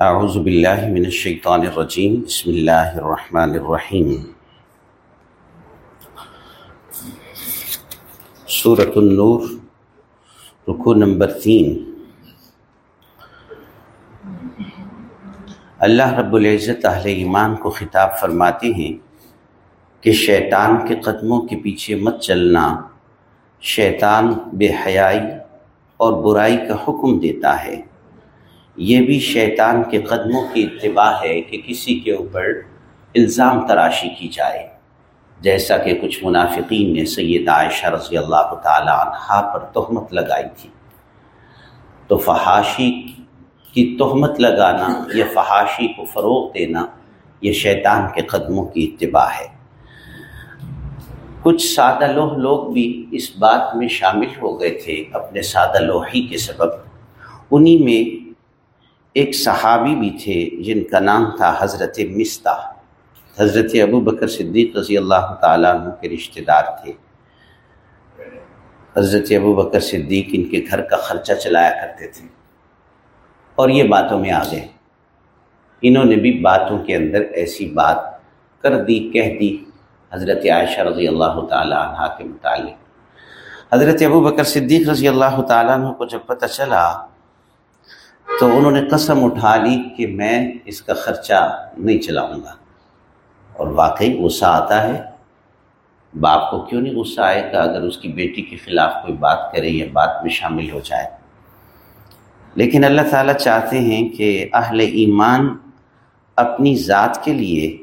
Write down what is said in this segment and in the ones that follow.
اعوذ باللہ من الشیطان الرجیم، بسم اللہ الرحمن الرحیم۔ سورة النور رکو نمبر تین۔ اللہ رب العزت اہل ایمان کو خطاب فرماتے ہیں کہ شیطان کے قدموں کے پیچھے مت چلنا، شیطان بے حیائی اور برائی کا حکم دیتا ہے۔ یہ بھی شیطان کے قدموں کی اتباع ہے کہ کسی کے اوپر الزام تراشی کی جائے، جیسا کہ کچھ منافقین نے سید عائشہ رضی اللہ تعالی عنہ پر تہمت لگائی تھی۔ تو فحاشی کی تہمت لگانا یا فحاشی کو فروغ دینا یہ شیطان کے قدموں کی اتباع ہے۔ کچھ سادہ لوہ لوگ بھی اس بات میں شامل ہو گئے تھے اپنے سادہ لوہی کے سبب۔ انہی میں ایک صحابی بھی تھے جن کا نام تھا حضرت مستہ حضرت ابو بکر صدیق رضی اللہ تعالیٰ عنہ کے رشتہ دار تھے۔ حضرت ابو بکر صدیق ان کے گھر کا خرچہ چلایا کرتے تھے۔ اور یہ باتوں میں آ گئے انہوں نے بھی باتوں کے اندر ایسی بات کر دی، کہہ دی حضرت عائشہ رضی اللہ تعالیٰ عنہ کے متعلق۔ حضرت ابو بکر صدیق رضی اللہ تعالیٰ عنہ کو جب پتہ چلا تو انہوں نے قسم اٹھا لی کہ میں اس کا خرچہ نہیں چلاؤں گا۔ اور واقعی غصہ آتا ہے۔ باپ کو کیوں نہیں غصہ آئے گا اگر اس کی بیٹی کے خلاف کوئی بات کرے یا بات میں شامل ہو جائے؟ لیکن اللہ تعالیٰ چاہتے ہیں کہ اہل ایمان اپنی ذات کے لیے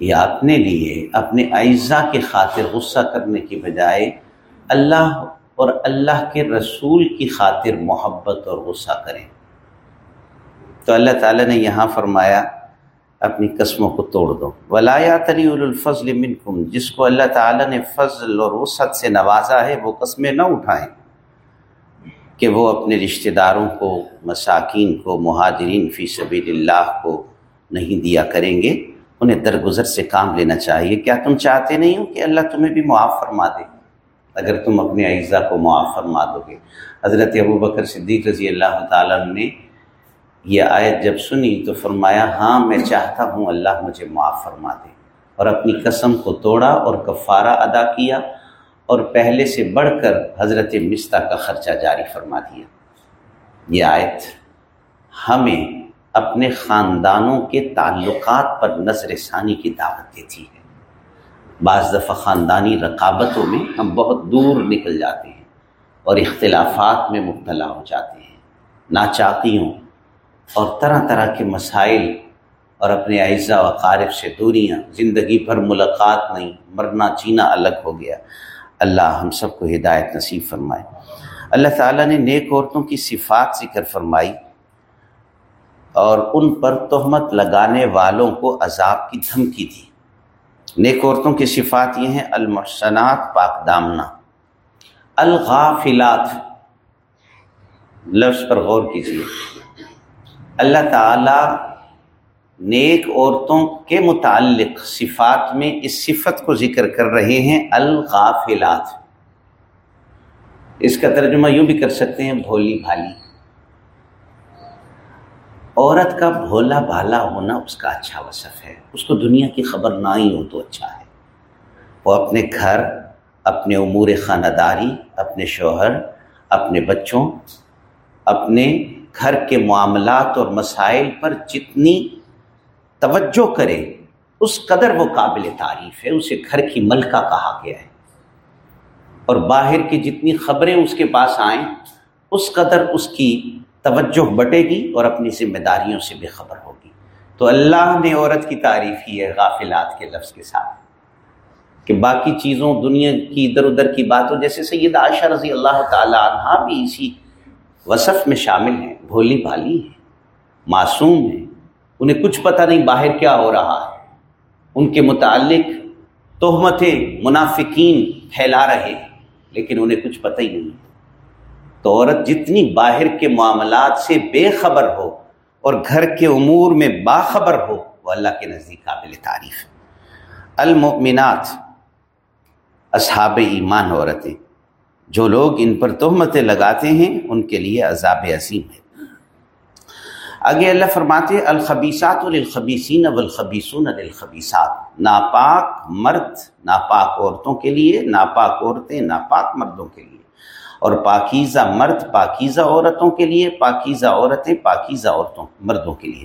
یا اپنے لیے، اپنے اعزا کے خاطر غصہ کرنے کی بجائے اللہ اور اللہ کے رسول کی خاطر محبت اور غصہ کریں۔ تو اللہ تعالیٰ نے یہاں فرمایا، اپنی قسموں کو توڑ دو۔ ولایا تری الفضل منکم جس کو اللہ تعالیٰ نے فضل اور وسعت سے نوازا ہے، وہ قسمیں نہ اٹھائیں کہ وہ اپنے رشتہ داروں کو، مساکین کو، مہاجرین فی سبیل اللہ کو نہیں دیا کریں گے۔ انہیں درگزر سے کام لینا چاہیے۔ کیا تم چاہتے نہیں ہو کہ اللہ تمہیں بھی معاف فرما دے؟ اگر تم اپنے اعزا کو معاف فرما دو گے۔ حضرت ابو بکر صدیق رضی اللہ تعالیٰ نے یہ آیت جب سنی تو فرمایا ہاں میں چاہتا ہوں اللہ مجھے معاف فرما دے۔ اور اپنی قسم کو توڑا اور کفارہ ادا کیا اور پہلے سے بڑھ کر حضرت مستہ کا خرچہ جاری فرما دیا۔ یہ آیت ہمیں اپنے خاندانوں کے تعلقات پر نظر ثانی کی دعوت دیتی ہے۔ بعض دفعہ خاندانی رقابتوں میں ہم بہت دور نکل جاتے ہیں اور اختلافات میں مبتلا ہو جاتے ہیں، ناچاقیوں اور طرح طرح کے مسائل اور اپنے اعزا و قارف سے دوریاں، زندگی بھر ملاقات نہیں، مرنا جینا الگ ہو گیا۔ اللہ ہم سب کو ہدایت نصیب فرمائے۔ اللہ تعالیٰ نے نیک عورتوں کی صفات ذکر فرمائی اور ان پر تہمت لگانے والوں کو عذاب کی دھمکی دی۔ نیک عورتوں کی صفات یہ ہیں، المحسنات پاک دامنا الغافلات۔ لفظ پر غور کیجیے اللہ تعالی نیک عورتوں کے متعلق صفات میں اس صفت کو ذکر کر رہے ہیں، الغافلات۔ اس کا ترجمہ یوں بھی کر سکتے ہیں، بھولی بھالی۔ عورت کا بھولا بھالا ہونا اس کا اچھا وصف ہے۔ اس کو دنیا کی خبر نہ ہی ہو تو اچھا ہے۔ وہ اپنے گھر، اپنے امور خانہ داری، اپنے شوہر، اپنے بچوں، اپنے گھر کے معاملات اور مسائل پر جتنی توجہ کرے، اس قدر وہ قابل تعریف ہے۔ اسے گھر کی ملکہ کہا گیا ہے۔ اور باہر کی جتنی خبریں اس کے پاس آئیں، اس قدر اس کی توجہ بٹے گی اور اپنی ذمہ داریوں سے بے خبر ہوگی۔ تو اللہ نے عورت کی تعریف کی ہے غافلات کے لفظ کے ساتھ کہ باقی چیزوں دنیا کی ادھر ادھر کی بات ہو جیسے سید عائشہ رضی اللہ تعالیٰ عنہ بھی اسی وصف میں شامل ہیں، بھولی بھالی ہیں، معصوم ہیں۔ انہیں کچھ پتہ نہیں باہر کیا ہو رہا ہے۔ ان کے متعلق تہمتیں منافقین پھیلا رہے ہیں، لیکن انہیں کچھ پتہ ہی نہیں۔ تو عورت جتنی باہر کے معاملات سے بے خبر ہو اور گھر کے امور میں باخبر ہو، وہ اللہ کے نزدیک قابل تعریف المؤمنات اصحاب ایمان عورتیں، جو لوگ ان پر تہمتیں لگاتے ہیں، ان کے لیے عذاب عظیم ہے۔ آگے اللہ فرماتے الخبیسات للخبیسین والخبیسون للخبیسات ناپاک مرد، ناپاک عورتوں کے لیے، ناپاک عورتیں، ناپاک مردوں کے لیے۔ اور پاکیزہ مرد پاکیزہ عورتوں کے لیے، پاکیزہ عورتیں پاکیزہ عورتوں، مردوں کے لیے۔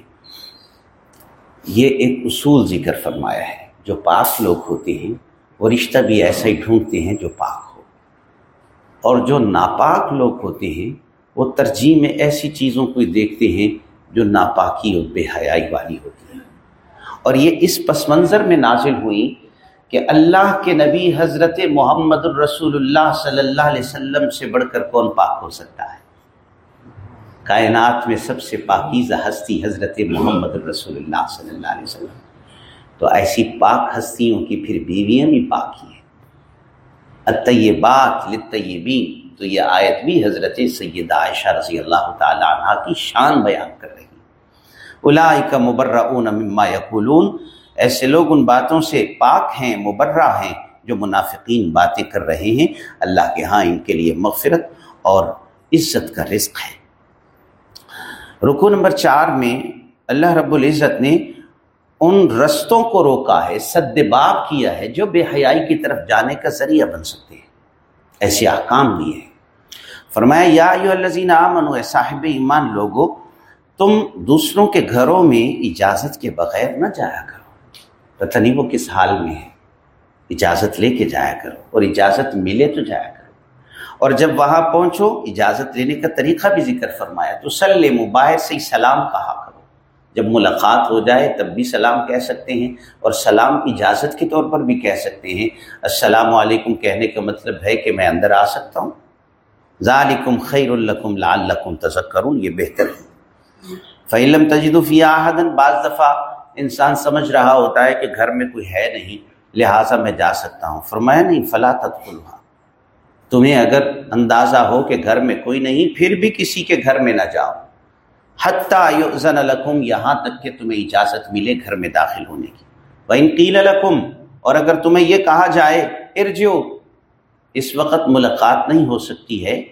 یہ ایک اصول ذکر فرمایا ہے۔ جو پاک لوگ ہوتے ہیں، وہ رشتہ بھی ایسا ہی ڈھونڈتے ہیں جو پاک ہو۔ اور جو ناپاک لوگ ہوتے ہیں، وہ ترجیح میں ایسی چیزوں کو دیکھتے ہیں جو ناپاکی اور بے حیائی والی ہوتی ہے اور یہ اس پس منظر میں نازل ہوئی کہ اللہ کے نبی حضرت محمد الرسول اللہ صلی اللہ علیہ وسلم سے بڑھ کر کون پاک ہو سکتا ہے؟ کائنات میں سب سے پاکیزہ ہستی حضرت محمد الرسول اللہ صلی اللہ علیہ وسلم۔ تو ایسی پاک ہستیوں کی پھر بیویاں بھی پاک ہی ہیں۔ اطیبات لطیبین تو یہ آیت بھی حضرت سید عائشہ رضی اللہ تعالیٰ عنہ کی شان بیان کر رہی الا مبرہ مما یقولون ایسے لوگ ان باتوں سے پاک ہیں، مبرہ ہیں جو منافقین باتیں کر رہے ہیں۔ اللہ کے ہاں ان کے لیے مغفرت اور عزت کا رزق ہے۔ رکو نمبر چار میں اللہ رب العزت نے ان رستوں کو روکا ہے، سد باب کیا ہے جو بے حیائی کی طرف جانے کا ذریعہ بن سکتے ہیں۔ ایسے احکام دیے ہیں۔ فرمایا، یا الذین آمنوا، اے صاحب ایمان لوگو، تم دوسروں کے گھروں میں اجازت کے بغیر نہ جایا کرو پتہ نہیں وہ کس حال میں ہے؟ اجازت لے کے جایا کرو اور اجازت ملے تو جایا کرو۔ اور جب وہاں پہنچو، اجازت لینے کا طریقہ بھی ذکر فرمایا۔ تو سلم باہر سے سلام کہا کرو۔ جب ملاقات ہو جائے تب بھی سلام کہہ سکتے ہیں اور سلام اجازت کے طور پر بھی کہہ سکتے ہیں۔ السلام علیکم کہنے کا مطلب ہے کہ میں اندر آ سکتا ہوں۔ ذالکم خیر الکم لعلکم تذکرون، یہ بہتر ہے۔ فعلم تجد فی بعض دفعہ انسان سمجھ رہا ہوتا ہے کہ گھر میں کوئی ہے نہیں، لہٰذا میں جا سکتا ہوں۔ فرمایا نہیں، فلا تدخلها تمہیں اگر اندازہ ہو کہ گھر میں کوئی نہیں، پھر بھی کسی کے گھر میں نہ جاؤ۔ حتیٰ یؤذن لکم، یہاں تک کہ تمہیں اجازت ملے گھر میں داخل ہونے کی۔ وَإِن قِيلَ لَكُمْ اور اگر تمہیں یہ کہا جائے ارجو اس وقت ملاقات نہیں ہو سکتی ہے،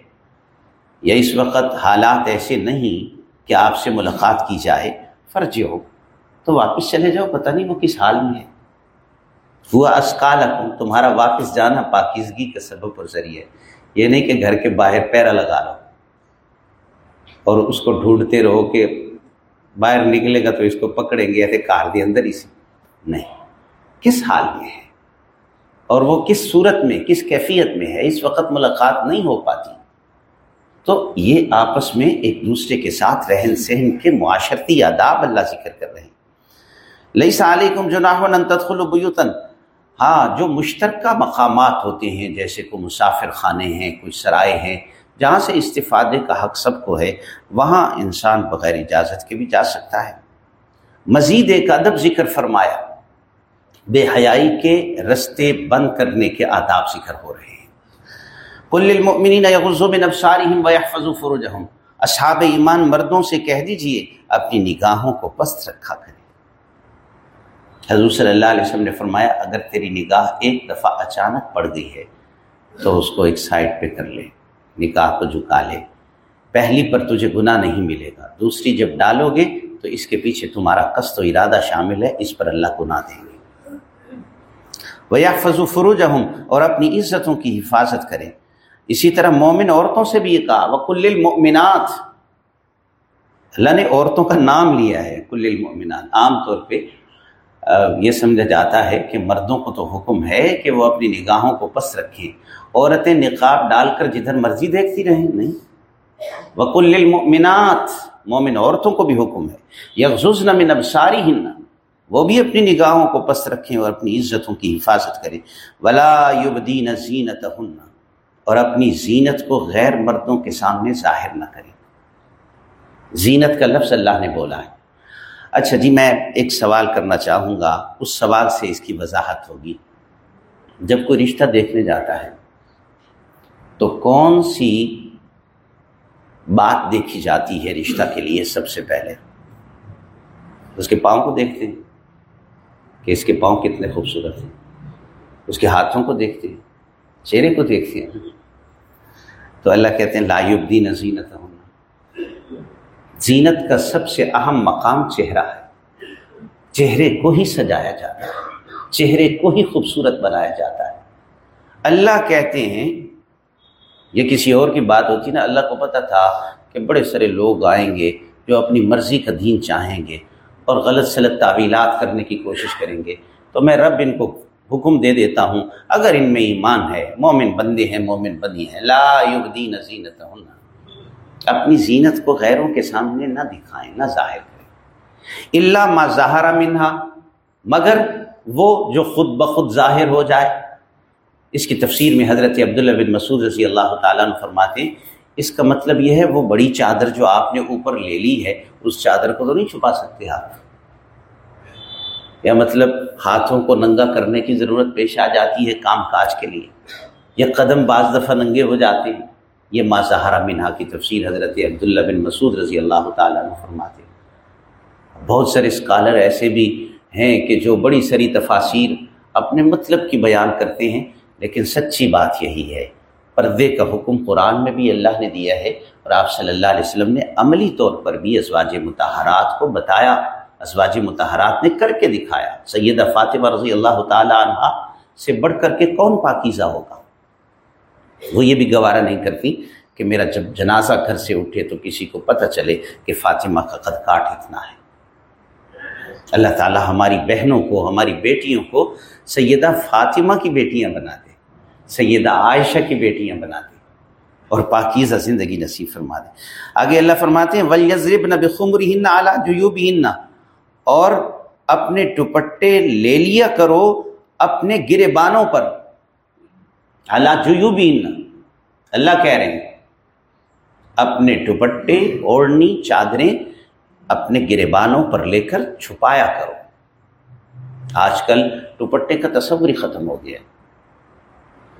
یا اس وقت حالات ایسے نہیں کہ آپ سے ملاقات کی جائے فرض ہو تو واپس چلے جاؤ، پتہ نہیں وہ کس حال میں ہے۔ ہوا اسکال تمہارا واپس جانا پاکیزگی کا سبب اور ذریعہ یہ نہیں کہ گھر کے باہر پیرا لگا لو اور اس کو ڈھونڈتے رہو کہ باہر نکلے گا تو اس کو پکڑیں گے، ایسے کار دے اندر ہی سے۔ نہیں، کس حال میں ہے؟ اور وہ کس صورت میں، کس کیفیت میں ہے؟ اس وقت ملاقات نہیں ہو پاتی۔ تو یہ آپس میں ایک دوسرے کے ساتھ رہن سہن کے معاشرتی آداب اللہ ذکر کر رہے ہیں۔ لئی سعلیکم جو نہ بیوتن ہاں جو مشترکہ مقامات ہوتے ہیں، جیسے کوئی مسافر خانے ہیں، کوئی سرائے ہیں، جہاں سے استفادے کا حق سب کو ہے، وہاں انسان بغیر اجازت کے بھی جا سکتا ہے۔ مزید ایک ادب ذکر فرمایا، بے حیائی کے رستے بند کرنے کے آداب ذکر ہو رہے ہیں۔ کل المؤمنین من ابصارهم ويحفظوا فروجهم اصحاب ایمان مردوں سے کہہ دیجیے، اپنی نگاہوں کو پست رکھا کریں۔ حضور صلی اللہ علیہ وسلم نے فرمایا، اگر تیری نگاہ ایک دفعہ اچانک پڑ گئی ہے، تو اس کو ایک سائڈ پہ کر لے نکاح کو جھکا لے۔ پہلی پر تجھے گناہ نہیں ملے گا، دوسری جب ڈالو گے، تو اس کے پیچھے تمہارا قصد و ارادہ شامل ہے، اس پر اللہ گناہ دیں گے۔ وہ یا فضو فروج اور اپنی عزتوں کی حفاظت کریں۔ اسی طرح مومن عورتوں سے بھی یہ کہا وہ کل المؤمنات اللہ نے عورتوں کا نام لیا ہے کل المؤمنات عام طور پہ یہ سمجھا جاتا ہے کہ مردوں کو تو حکم ہے کہ وہ اپنی نگاہوں کو پس رکھیں۔ عورتیں نقاب ڈال کر جدھر مرضی دیکھتی رہیں۔ نہیں۔ وکل المؤمنات مومن عورتوں کو بھی حکم ہے۔ یغزن من ابصاری ہن وہ بھی اپنی نگاہوں کو پست رکھیں اور اپنی عزتوں کی حفاظت کریں۔ ولا یبدین زینتہن اور اپنی زینت کو غیر مردوں کے سامنے ظاہر نہ کریں۔ زینت کا لفظ اللہ نے بولا ہے۔ اچھا جی میں ایک سوال کرنا چاہوں گا۔ اس سوال سے اس کی وضاحت ہوگی۔ جب کوئی رشتہ دیکھنے جاتا ہے، تو کون سی بات دیکھی جاتی ہے رشتہ کے لیے سب سے پہلے؟ اس کے پاؤں کو دیکھتے ہیں کہ اس کے پاؤں کتنے خوبصورت ہیں۔ اس کے ہاتھوں کو دیکھتے ہیں، چہرے کو دیکھتے ہیں۔ تو اللہ کہتے ہیں لایوب دی نظینت زینت کا سب سے اہم مقام چہرہ ہے۔ چہرے کو ہی سجایا جاتا ہے، چہرے کو ہی خوبصورت بنایا جاتا ہے۔ اللہ کہتے ہیں، یہ کسی اور کی بات ہوتی نا، اللہ کو پتہ تھا کہ بڑے سارے لوگ آئیں گے جو اپنی مرضی کا دین چاہیں گے اور غلط سلط تعویلات کرنے کی کوشش کریں گے۔ تو میں رب ان کو حکم دے دیتا ہوں، اگر ان میں ایمان ہے، مومن بندے ہیں، مومن بندی ہیں، لا یبدین زینت اپنی زینت کو غیروں کے سامنے نہ دکھائیں، نہ ظاہر کریں۔ اللہ ما ظاہرہ منہا مگر وہ جو خود بخود ظاہر ہو جائے۔ اس کی تفسیر میں حضرت عبداللہ بن مسعود رضی اللہ تعالیٰ عنہ فرماتے ہیں، اس کا مطلب یہ ہے، وہ بڑی چادر جو آپ نے اوپر لے لی ہے، اس چادر کو تو نہیں چھپا سکتے آپ۔ یا مطلب ہاتھوں کو ننگا کرنے کی ضرورت پیش آ جاتی ہے کام کاج کے لیے، یا قدم بعض دفعہ ننگے ہو جاتے ہیں۔ یہ ما منہا کی تفسیر حضرت عبداللہ بن مسعود رضی اللہ تعالیٰ عنہ فرماتے ہیں۔ بہت سارے اسکالر ایسے بھی ہیں کہ جو بڑی سری تفاصیر اپنے مطلب کی بیان کرتے ہیں، لیکن سچی بات یہی ہے، پردے کا حکم قرآن میں بھی اللہ نے دیا ہے اور آپ صلی اللہ علیہ وسلم نے عملی طور پر بھی ازواج متحرات کو بتایا، ازواج متحرات نے کر کے دکھایا۔ سیدہ فاطمہ رضی اللہ تعالی عنہ سے بڑھ کر کے کون پاکیزہ ہوگا؟ وہ یہ بھی گوارہ نہیں کرتی کہ میرا جب جنازہ گھر سے اٹھے تو کسی کو پتہ چلے کہ فاطمہ کا قد کاٹ اتنا ہے۔ اللہ تعالی ہماری بہنوں کو، ہماری بیٹیوں کو سیدہ فاطمہ کی بیٹیاں بنا دے، سیدہ عائشہ کی بیٹیاں بنا دیں اور پاکیزہ زندگی نصیب فرما دیں آگے اللہ فرماتے ہیں ولیزرب نہ بخمر ہن اعلیٰ اور اپنے دوپٹے لے لیا کرو اپنے گرے بانوں پر۔ اللہ جو اللہ کہہ رہے ہیں، اپنے دوپٹے، اوڑھنی، چادریں اپنے گریبانوں پر لے کر چھپایا کرو۔ آج کل دوپٹے کا تصور ہی ختم ہو گیا۔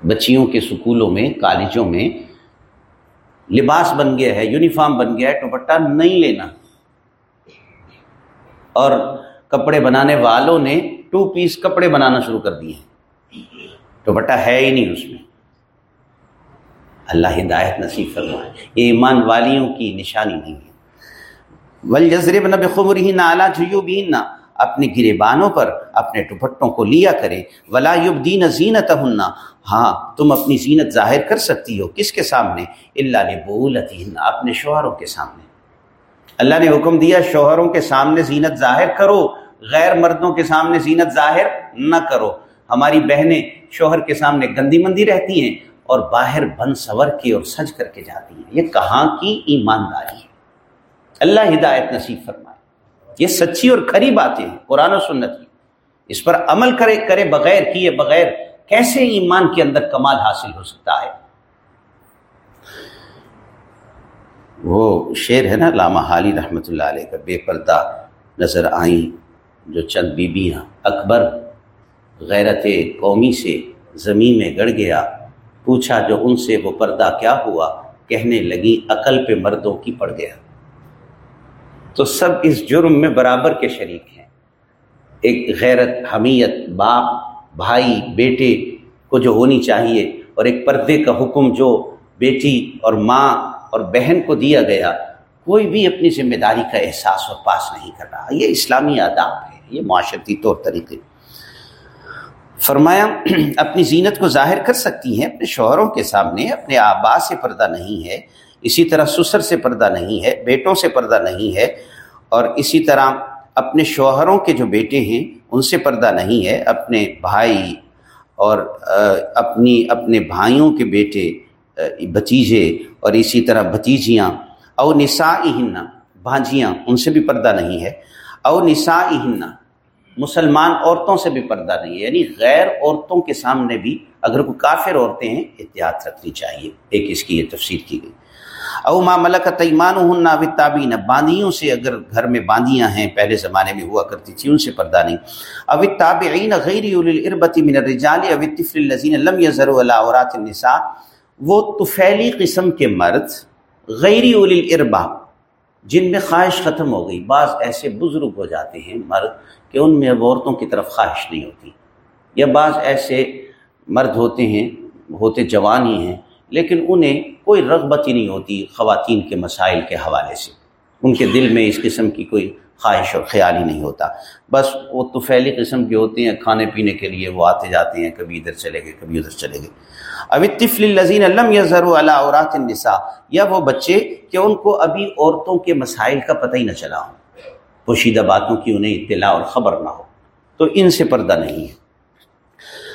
بچیوں کے سکولوں میں، کالجوں میں لباس بن گیا ہے، یونیفارم بن گیا ہے، دوپٹہ نہیں لینا۔ اور کپڑے بنانے والوں نے ٹو پیس کپڑے بنانا شروع کر دیے۔ ہیں دوپٹہ ہے ہی نہیں اس میں۔ اللہ ہدایت نصیب فرمائے۔ یہ ایمان والیوں کی نشانی نہیں ہے۔ ول جذرب نہ بخبر ہی نہ نہ اپنے گرے بانوں پر اپنے دوپٹوں کو لیا کرے۔ ولا دین زینت ہننا ہاں تم اپنی زینت ظاہر کر سکتی ہو۔ کس کے سامنے؟ اللہ نے بولتی اپنے شوہروں کے سامنے۔ اللہ نے حکم دیا، شوہروں کے سامنے زینت ظاہر کرو۔ غیر مردوں کے سامنے زینت ظاہر نہ کرو۔ ہماری بہنیں شوہر کے سامنے گندی مندی رہتی ہیں اور باہر بن سور کے اور سج کر کے جاتی ہیں۔ یہ کہاں کی ایمانداری ہے؟ اللہ ہدایت نصیب فرمائے۔ یہ سچی اور کھری باتیں ہیں، قرآن و سنت کی۔ اس پر عمل کرے کرے بغیر، کیے بغیر کیسے ایمان کے اندر کمال حاصل ہو سکتا ہے؟ وہ شعر ہے نا علامہ حالی رحمۃ اللہ علیہ کا، بے پردہ نظر آئیں جو چند بیبیاں، اکبر غیرت قومی سے زمین میں گڑ گیا۔ پوچھا جو ان سے وہ پردہ کیا ہوا؟ کہنے لگی، عقل پہ مردوں کی پڑ گیا۔ تو سب اس جرم میں برابر کے شریک ہیں۔ ایک غیرت، حمیت، باپ، بھائی، بیٹے کو جو ہونی چاہیے اور ایک پردے کا حکم جو بیٹی اور ماں اور بہن کو دیا گیا، کوئی بھی اپنی ذمہ داری کا احساس اور پاس نہیں کر رہا۔ یہ اسلامی آداب ہے، یہ معاشرتی طور طریقے۔ فرمایا، اپنی زینت کو ظاہر کر سکتی ہیں، اپنے شوہروں کے سامنے، اپنے آبا سے پردہ نہیں ہے، اسی طرح سسر سے پردہ نہیں ہے، بیٹوں سے پردہ نہیں ہے، اور اسی طرح اپنے شوہروں کے جو بیٹے ہیں، ان سے پردہ نہیں ہے، اپنے بھائی اور اپنی، اپنے بھائیوں کے بیٹے بھتیجے اور اسی طرح بھتیجیاں، او نسا بھانجیاں، ان سے بھی پردہ نہیں ہے، او نسا مسلمان عورتوں سے بھی پردہ نہیں ہے۔ یعنی غیر عورتوں کے سامنے بھی اگر کوئی کافر عورتیں ہیں، احتیاط رکھنی چاہیے۔ ایک اس کی یہ تفسیر کی گئی۔ او ما ملک تیمان ہن تابین باندیوں سے اگر گھر میں باندیاں ہیں، پہلے زمانے میں ہوا کرتی تھی، ان سے پردہ نہیں۔ او تابعین غیر الاربتی من الرجال او الطفل الذين لم يظهروا على عورات النساء۔ وہ طفیلی قسم کے مرد غیر اولی الاربا جن میں خواہش ختم ہو گئی۔ بعض ایسے بزرگ ہو جاتے ہیں، مرد کہ ان میں اب عورتوں کی طرف خواہش نہیں ہوتی۔ یا بعض ایسے مرد ہوتے ہیں، ہوتے جوان ہی ہیں، لیکن انہیں کوئی رغبت ہی نہیں ہوتی خواتین کے مسائل کے حوالے سے۔ ان کے دل میں اس قسم کی کوئی خواہش اور خیال ہی نہیں ہوتا۔ بس وہ توفیلی قسم کے ہوتے ہیں، کھانے پینے کے لیے وہ آتے جاتے ہیں، کبھی ادھر چلے گئے، کبھی ادھر چلے گئے۔ اب طفل الزین علم یا ضرور اللہ النساء، یا وہ بچے کہ ان کو ابھی عورتوں کے مسائل کا پتہ ہی نہ چلا ہو۔ پوشیدہ باتوں کی انہیں اطلاع اور خبر نہ ہو۔ تو ان سے پردہ نہیں ہے۔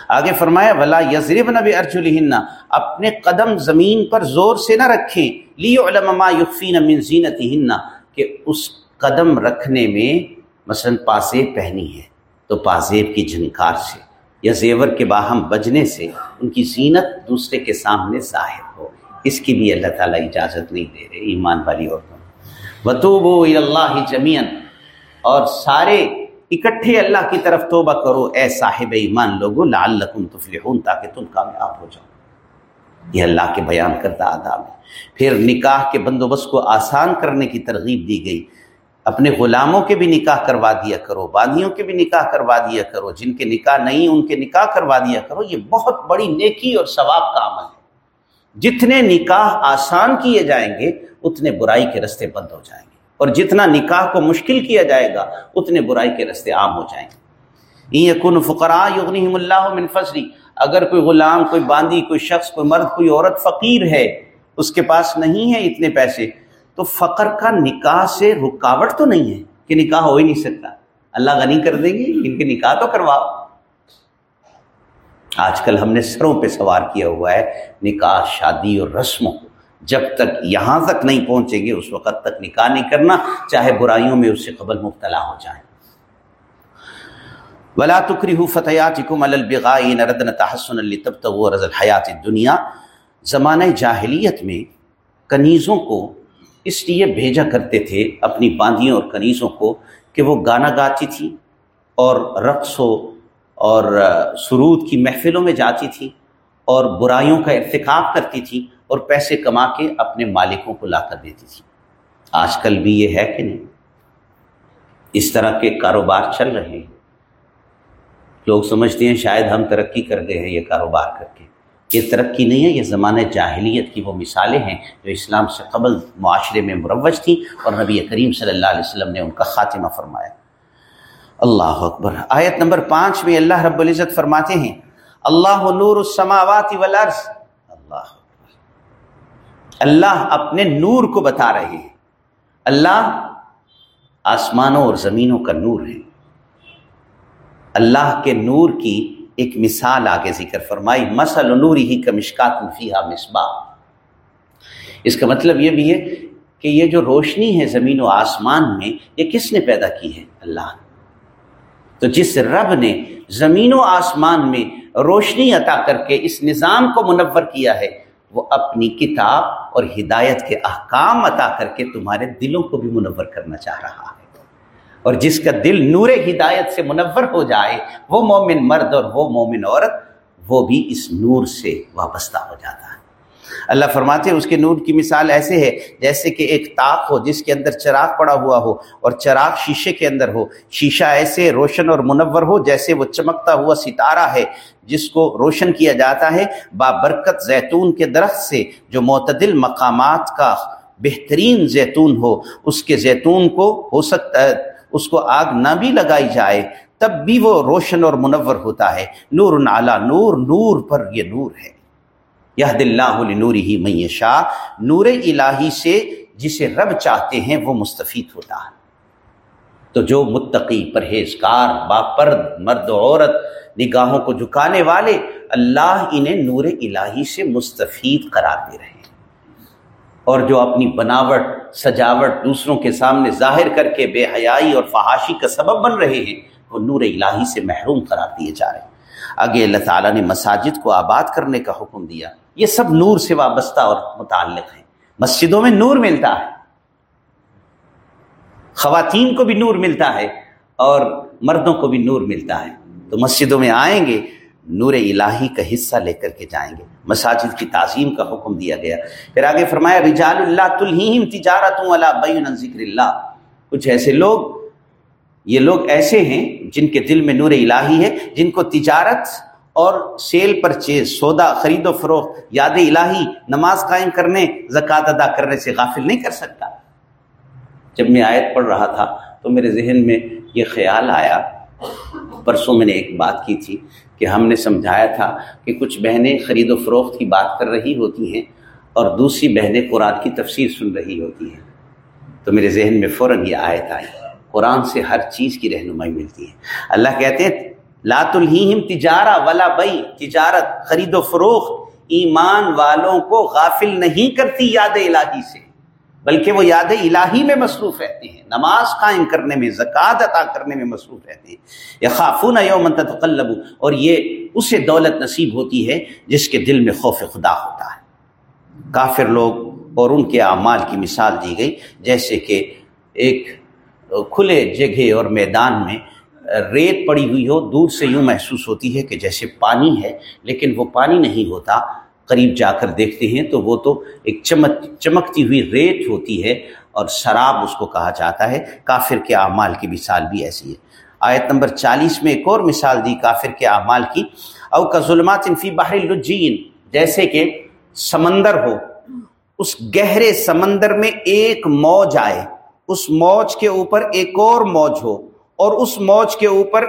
آگے فرمایا بھلا یزرب نب ارجلہن اپنے قدم زمین پر زور سے نہ رکھیں۔ لی علما یقفین من زینتہن کہ اس قدم رکھنے میں مثلا پاسیب پہنی ہے۔ تو پاسیب کی جھنکار سے یا زیور کے باہم بجنے سے ان کی زینت دوسرے کے سامنے ظاہر ہو۔ اس کی بھی اللہ تعالیٰ اجازت نہیں دے رہے ایمان والی عورتوں۔ وطوب و اللہ جمین اور سارے اکٹھے اللہ کی طرف توبہ کرو، اے صاحب ایمان لوگو لعلکم تفلحون، تاکہ تم کامیاب ہو جاؤ۔ یہ اللہ کے بیان کردہ آداب ہے۔ پھر نکاح کے بندوبست کو آسان کرنے کی ترغیب دی گئی۔ اپنے غلاموں کے بھی نکاح کروا دیا کرو، بادیوں کے بھی نکاح کروا دیا کرو۔ جن کے نکاح نہیں، ان کے نکاح کروا دیا کرو۔ یہ بہت بڑی نیکی اور ثواب کا عمل ہے۔ جتنے نکاح آسان کیے جائیں گے، اتنے برائی کے رستے بند ہو جائیں گے۔ اور جتنا نکاح کو مشکل کیا جائے گا، اتنے برائی کے رستے عام ہو جائیں گے۔ یہ کن فقرا یغنیم اللہ من فضری اگر کوئی غلام، کوئی باندی کوئی شخص، کوئی مرد، کوئی عورت فقیر ہے، اس کے پاس نہیں ہے اتنے پیسے، تو فقر کا نکاح سے رکاوٹ تو نہیں ہے کہ نکاح ہو ہی نہیں سکتا۔ اللہ غنی کر دیں گے، ان کے نکاح تو کرواؤ۔ آج کل ہم نے سروں پہ سوار کیا ہوا ہے نکاح، شادی اور رسموں جب تک یہاں تک نہیں پہنچیں گے اس وقت تک نکاح نہیں کرنا، چاہے برائیوں میں اس سے قبل مبتلا ہو جائیں۔ ولا تکری فتحیات نردن تحسن رض الحیات دنیا زمانۂ جاہلیت میں کنیزوں کو اس لیے بھیجا کرتے تھے، اپنی باندیوں اور کنیزوں کو، کہ وہ گانا گاتی تھی اور رقص و اور سرود کی محفلوں میں جاتی تھی اور برائیوں کا ارتکاب کرتی تھی۔ اور پیسے کما کے اپنے مالکوں کو لا کر دیتی تھی آج کل بھی یہ ہے کہ نہیں؟ اس طرح کے کاروبار چل رہے ہیں۔ لوگ سمجھتے ہیں شاید ہم ترقی کر گئے ہیں یہ کاروبار کر کے۔ یہ ترقی نہیں ہے، یہ زمانۂ جاہلیت کی وہ مثالیں ہیں جو اسلام سے قبل معاشرے میں مروج تھیں اور نبی کریم صلی اللہ علیہ وسلم نے ان کا خاتمہ فرمایا۔ اللہ اکبر۔ آیت نمبر پانچ میں اللہ رب العزت فرماتے ہیں، اللہ نور السماوات والارض اللہ اللہ اپنے نور کو بتا رہے ہیں اللہ آسمانوں اور زمینوں کا نور ہے۔ اللہ کے نور کی ایک مثال آگے ذکر فرمائی مسل نور ہی کا مشکات فیحا مصباح۔ اس کا مطلب یہ بھی ہے کہ یہ جو روشنی ہے زمین و آسمان میں، یہ کس نے پیدا کی ہے؟ اللہ۔ تو جس رب نے زمین و آسمان میں روشنی عطا کر کے اس نظام کو منور کیا ہے وہ اپنی کتاب اور ہدایت کے احکام عطا کر کے تمہارے دلوں کو بھی منور کرنا چاہ رہا ہے۔ اور جس کا دل نور ہدایت سے منور ہو جائے، وہ مومن مرد اور وہ مومن عورت، وہ بھی اس نور سے وابستہ ہو جاتا ہے۔ اللہ فرماتے ہیں اس کے نور کی مثال ایسے ہے جیسے کہ ایک تاق ہو جس کے اندر چراغ پڑا ہوا ہو اور چراغ شیشے کے اندر ہو شیشہ ایسے روشن اور منور ہو جیسے وہ چمکتا ہوا ستارہ ہے جس کو روشن کیا جاتا ہے بابرکت زیتون کے درخت سے جو معتدل مقامات کا بہترین زیتون ہو اس کے زیتون کو ہو سکتا ہے، اس کو آگ نہ بھی لگائی جائے تب بھی وہ روشن اور منور ہوتا ہے۔ نور نالا نور نور پر یہ نور ہے۔ یہ دلّہ نور ہی میشا نور الہی سے جسے رب چاہتے ہیں وہ مستفید ہوتا ہے۔ تو جو متقی پرہیزگار، باپرد مرد و عورت نگاہوں کو جھکانے والے، اللہ انہیں نور الہی سے مستفید قرار دے رہے ہیں۔ اور جو اپنی بناوٹ، سجاوٹ دوسروں کے سامنے ظاہر کر کے بے حیائی اور فحاشی کا سبب بن رہے ہیں، وہ نور الہی سے محروم قرار دیے جا رہے ہیں۔ آگے اللہ تعالیٰ نے مساجد کو آباد کرنے کا حکم دیا۔ یہ سب نور سے وابستہ اور متعلق ہیں۔ مسجدوں میں نور ملتا ہے۔ خواتین کو بھی نور ملتا ہے اور مردوں کو بھی نور ملتا ہے۔ تو مسجدوں میں آئیں گے، نور الہی کا حصہ لے کر کے جائیں گے۔ مساجد کی تعظیم کا حکم دیا گیا۔ پھر آگے فرمایا، رجال اللہ تلہیم تجارت بین ذکر اللہ۔ کچھ ایسے لوگ، یہ لوگ ایسے ہیں جن کے دل میں نور الہی ہے، جن کو تجارت اور سیل پرچیز، سودا، خرید و فروخت، یاد الہی، نماز قائم کرنے، زکوٰۃ ادا کرنے سے غافل نہیں کر سکتا۔ جب میں آیت پڑھ رہا تھا تو میرے ذہن میں یہ خیال آیا۔ پرسوں میں نے ایک بات کی تھی کہ ہم نے سمجھایا تھا کہ کچھ بہنیں خرید و فروخت کی بات کر رہی ہوتی ہیں اور دوسری بہنیں قرآن کی تفسیر سن رہی ہوتی ہیں۔ تو میرے ذہن میں فوراً یہ آیت آئی۔ قرآن سے ہر چیز کی رہنمائی ملتی ہے۔ اللہ کہتے ہیں لات الہیم تجارہ ولا بئی، تجارت، خرید و فروخت ایمان والوں کو غافل نہیں کرتی یاد الہی سے، بلکہ وہ یاد الہی میں مصروف رہتے ہیں، نماز قائم کرنے میں، زکوٰۃ عطا کرنے میں مصروف رہتے ہیں یا خافون یوم تتقلب، اور یہ اسے دولت نصیب ہوتی ہے جس کے دل میں خوف خدا ہوتا ہے۔ کافر لوگ اور ان کے اعمال کی مثال دی گئی، جیسے کہ ایک کھلے جگہ اور میدان میں ریت پڑی ہوئی ہو دور سے یوں محسوس ہوتی ہے کہ جیسے پانی ہے، لیکن وہ پانی نہیں ہوتا۔ قریب جا کر دیکھتے ہیں تو وہ تو ایک چمک، چمکتی ہوئی ریت ہوتی ہے اور شراب اس کو کہا جاتا ہے۔ کافر کے اعمال کی مثال بھی ایسی ہے۔ آیت نمبر چالیس میں ایک اور مثال دی کافر کے اعمال کی۔ او کا ظلمات انفی باہر لجین جیسے کہ سمندر ہو، اس گہرے سمندر میں ایک موج آئے، اس موج کے اوپر ایک اور موج ہو۔ اور اس موج کے اوپر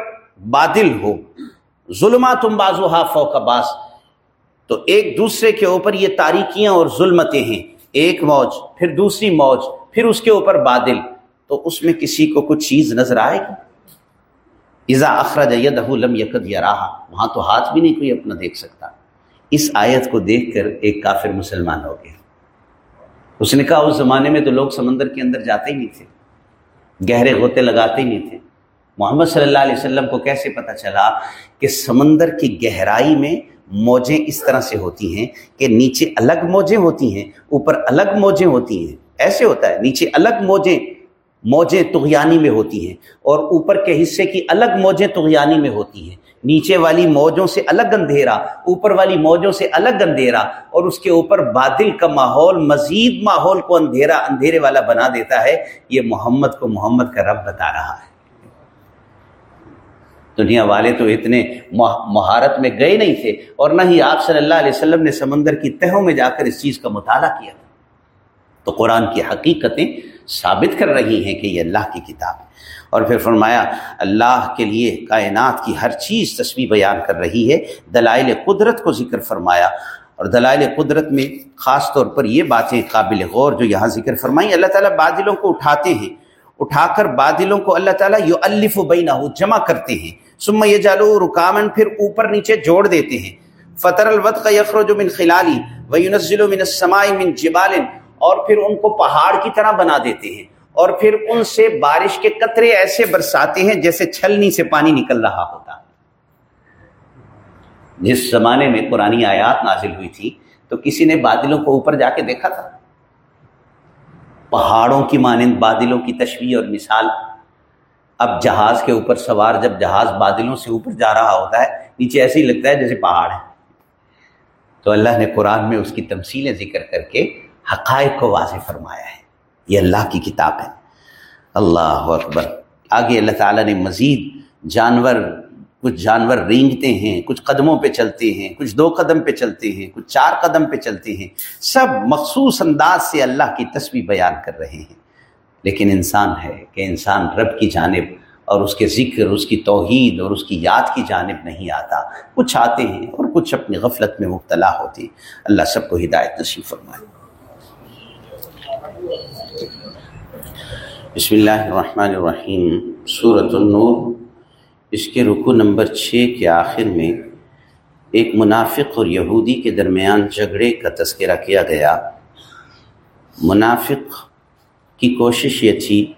بادل ہو۔ ظلمات تم بازو ہا فوق باس تو ایک دوسرے کے اوپر یہ تاریکیاں اور ظلمتیں ہیں۔ ایک موج، پھر دوسری موج، پھر اس کے اوپر بادل۔ تو اس میں کسی کو کچھ چیز نظر آئے گی؟ ایزا اخراج لم یقد یا رہا وہاں تو ہاتھ بھی نہیں کوئی اپنا دیکھ سکتا۔ اس آیت کو دیکھ کر ایک کافر مسلمان ہو گیا۔ اس نے کہا، اس زمانے میں تو لوگ سمندر کے اندر جاتے ہی نہیں تھے، گہرے غوطے لگاتے ہی نہیں تھے۔ محمد صلی اللہ علیہ وسلم کو کیسے پتہ چلا کہ سمندر کی گہرائی میں موجیں اس طرح سے ہوتی ہیں کہ نیچے الگ موجیں ہوتی ہیں، اوپر الگ موجیں ہوتی ہیں۔ ایسے ہوتا ہے، نیچے الگ موجیں موجیں تغیانی میں ہوتی ہیں اور اوپر کے حصے کی الگ موجیں تغیانی میں ہوتی ہیں۔ نیچے والی موجوں سے الگ اندھیرا، اوپر والی موجوں سے الگ اندھیرا اور اس کے اوپر بادل کا ماحول، مزید ماحول کو اندھیرا، اندھیرے والا بنا دیتا ہے۔ یہ محمد کو محمد کا رب بتا رہا ہے۔ دنیا والے تو اتنے مہارت میں گئے نہیں تھے اور نہ ہی آپ صلی اللہ علیہ وسلم نے سمندر کی تہوں میں جا کر اس چیز کا مطالعہ کیا تھا۔ تو قرآن کی حقیقتیں ثابت کر رہی ہیں کہ یہ اللہ کی کتاب ہے۔ اور پھر فرمایا، اللہ کے لیے کائنات کی ہر چیز تصویر بیان کر رہی ہے۔ دلائل قدرت کو ذکر فرمایا۔ اور دلائل قدرت میں خاص طور پر یہ باتیں قابل غور جو یہاں ذکر فرمائی اللہ تعالیٰ بادلوں کو اٹھاتے ہیں۔ اٹھا کر بادلوں کو اللہ تعالیٰ یو الف و بینا جمع کرتے ہیں۔ سما یہ جالو رکامن پھر اوپر نیچے جوڑ دیتے ہیں۔ فطر الوط کا یخر جو من خلالی و من السماء من جبال۔ اور پھر ان کو پہاڑ کی طرح بنا دیتے ہیں۔ اور پھر ان سے بارش کے قطرے ایسے برساتے ہیں جیسے چھلنی سے پانی نکل رہا ہوتا۔ جس زمانے میں پرانی آیات نازل ہوئی تھی، تو کسی نے بادلوں کو اوپر جا کے دیکھا تھا؟ پہاڑوں کی مانند بادلوں کی تشویح اور مثال۔ اب جہاز کے اوپر سوار جب جہاز بادلوں سے اوپر جا رہا ہوتا ہے، نیچے ایسے ہی لگتا ہے جیسے پہاڑ ہے۔ تو اللہ نے قرآن میں اس کی تمثیلیں ذکر کر کے حقائق کو واضح فرمایا ہے۔ یہ اللہ کی کتاب ہے۔ اللہ اکبر۔ آگے اللہ تعالیٰ نے مزید جانور کچھ جانور رینگتے ہیں، کچھ قدموں پہ چلتے ہیں، کچھ دو قدم پہ چلتے ہیں، کچھ چار قدم پہ چلتے ہیں۔ سب مخصوص انداز سے اللہ کی تصویر بیان کر رہے ہیں۔ لیکن انسان ہے کہ انسان رب کی جانب اور اس کے ذکر، اس کی توحید اور اس کی یاد کی جانب نہیں آتا۔ کچھ آتے ہیں اور کچھ اپنی غفلت میں مبتلا ہوتے ہیں۔ اللہ سب کو ہدایت نصیب فرمائے۔ بسم اللہ الرحمن الرحیم صورت النور۔ اس کے رکو نمبر چھ کے آخر میں ایک منافق اور یہودی کے درمیان جھگڑے کا تذکرہ کیا گیا۔ منافق کی کوشش یہ تھی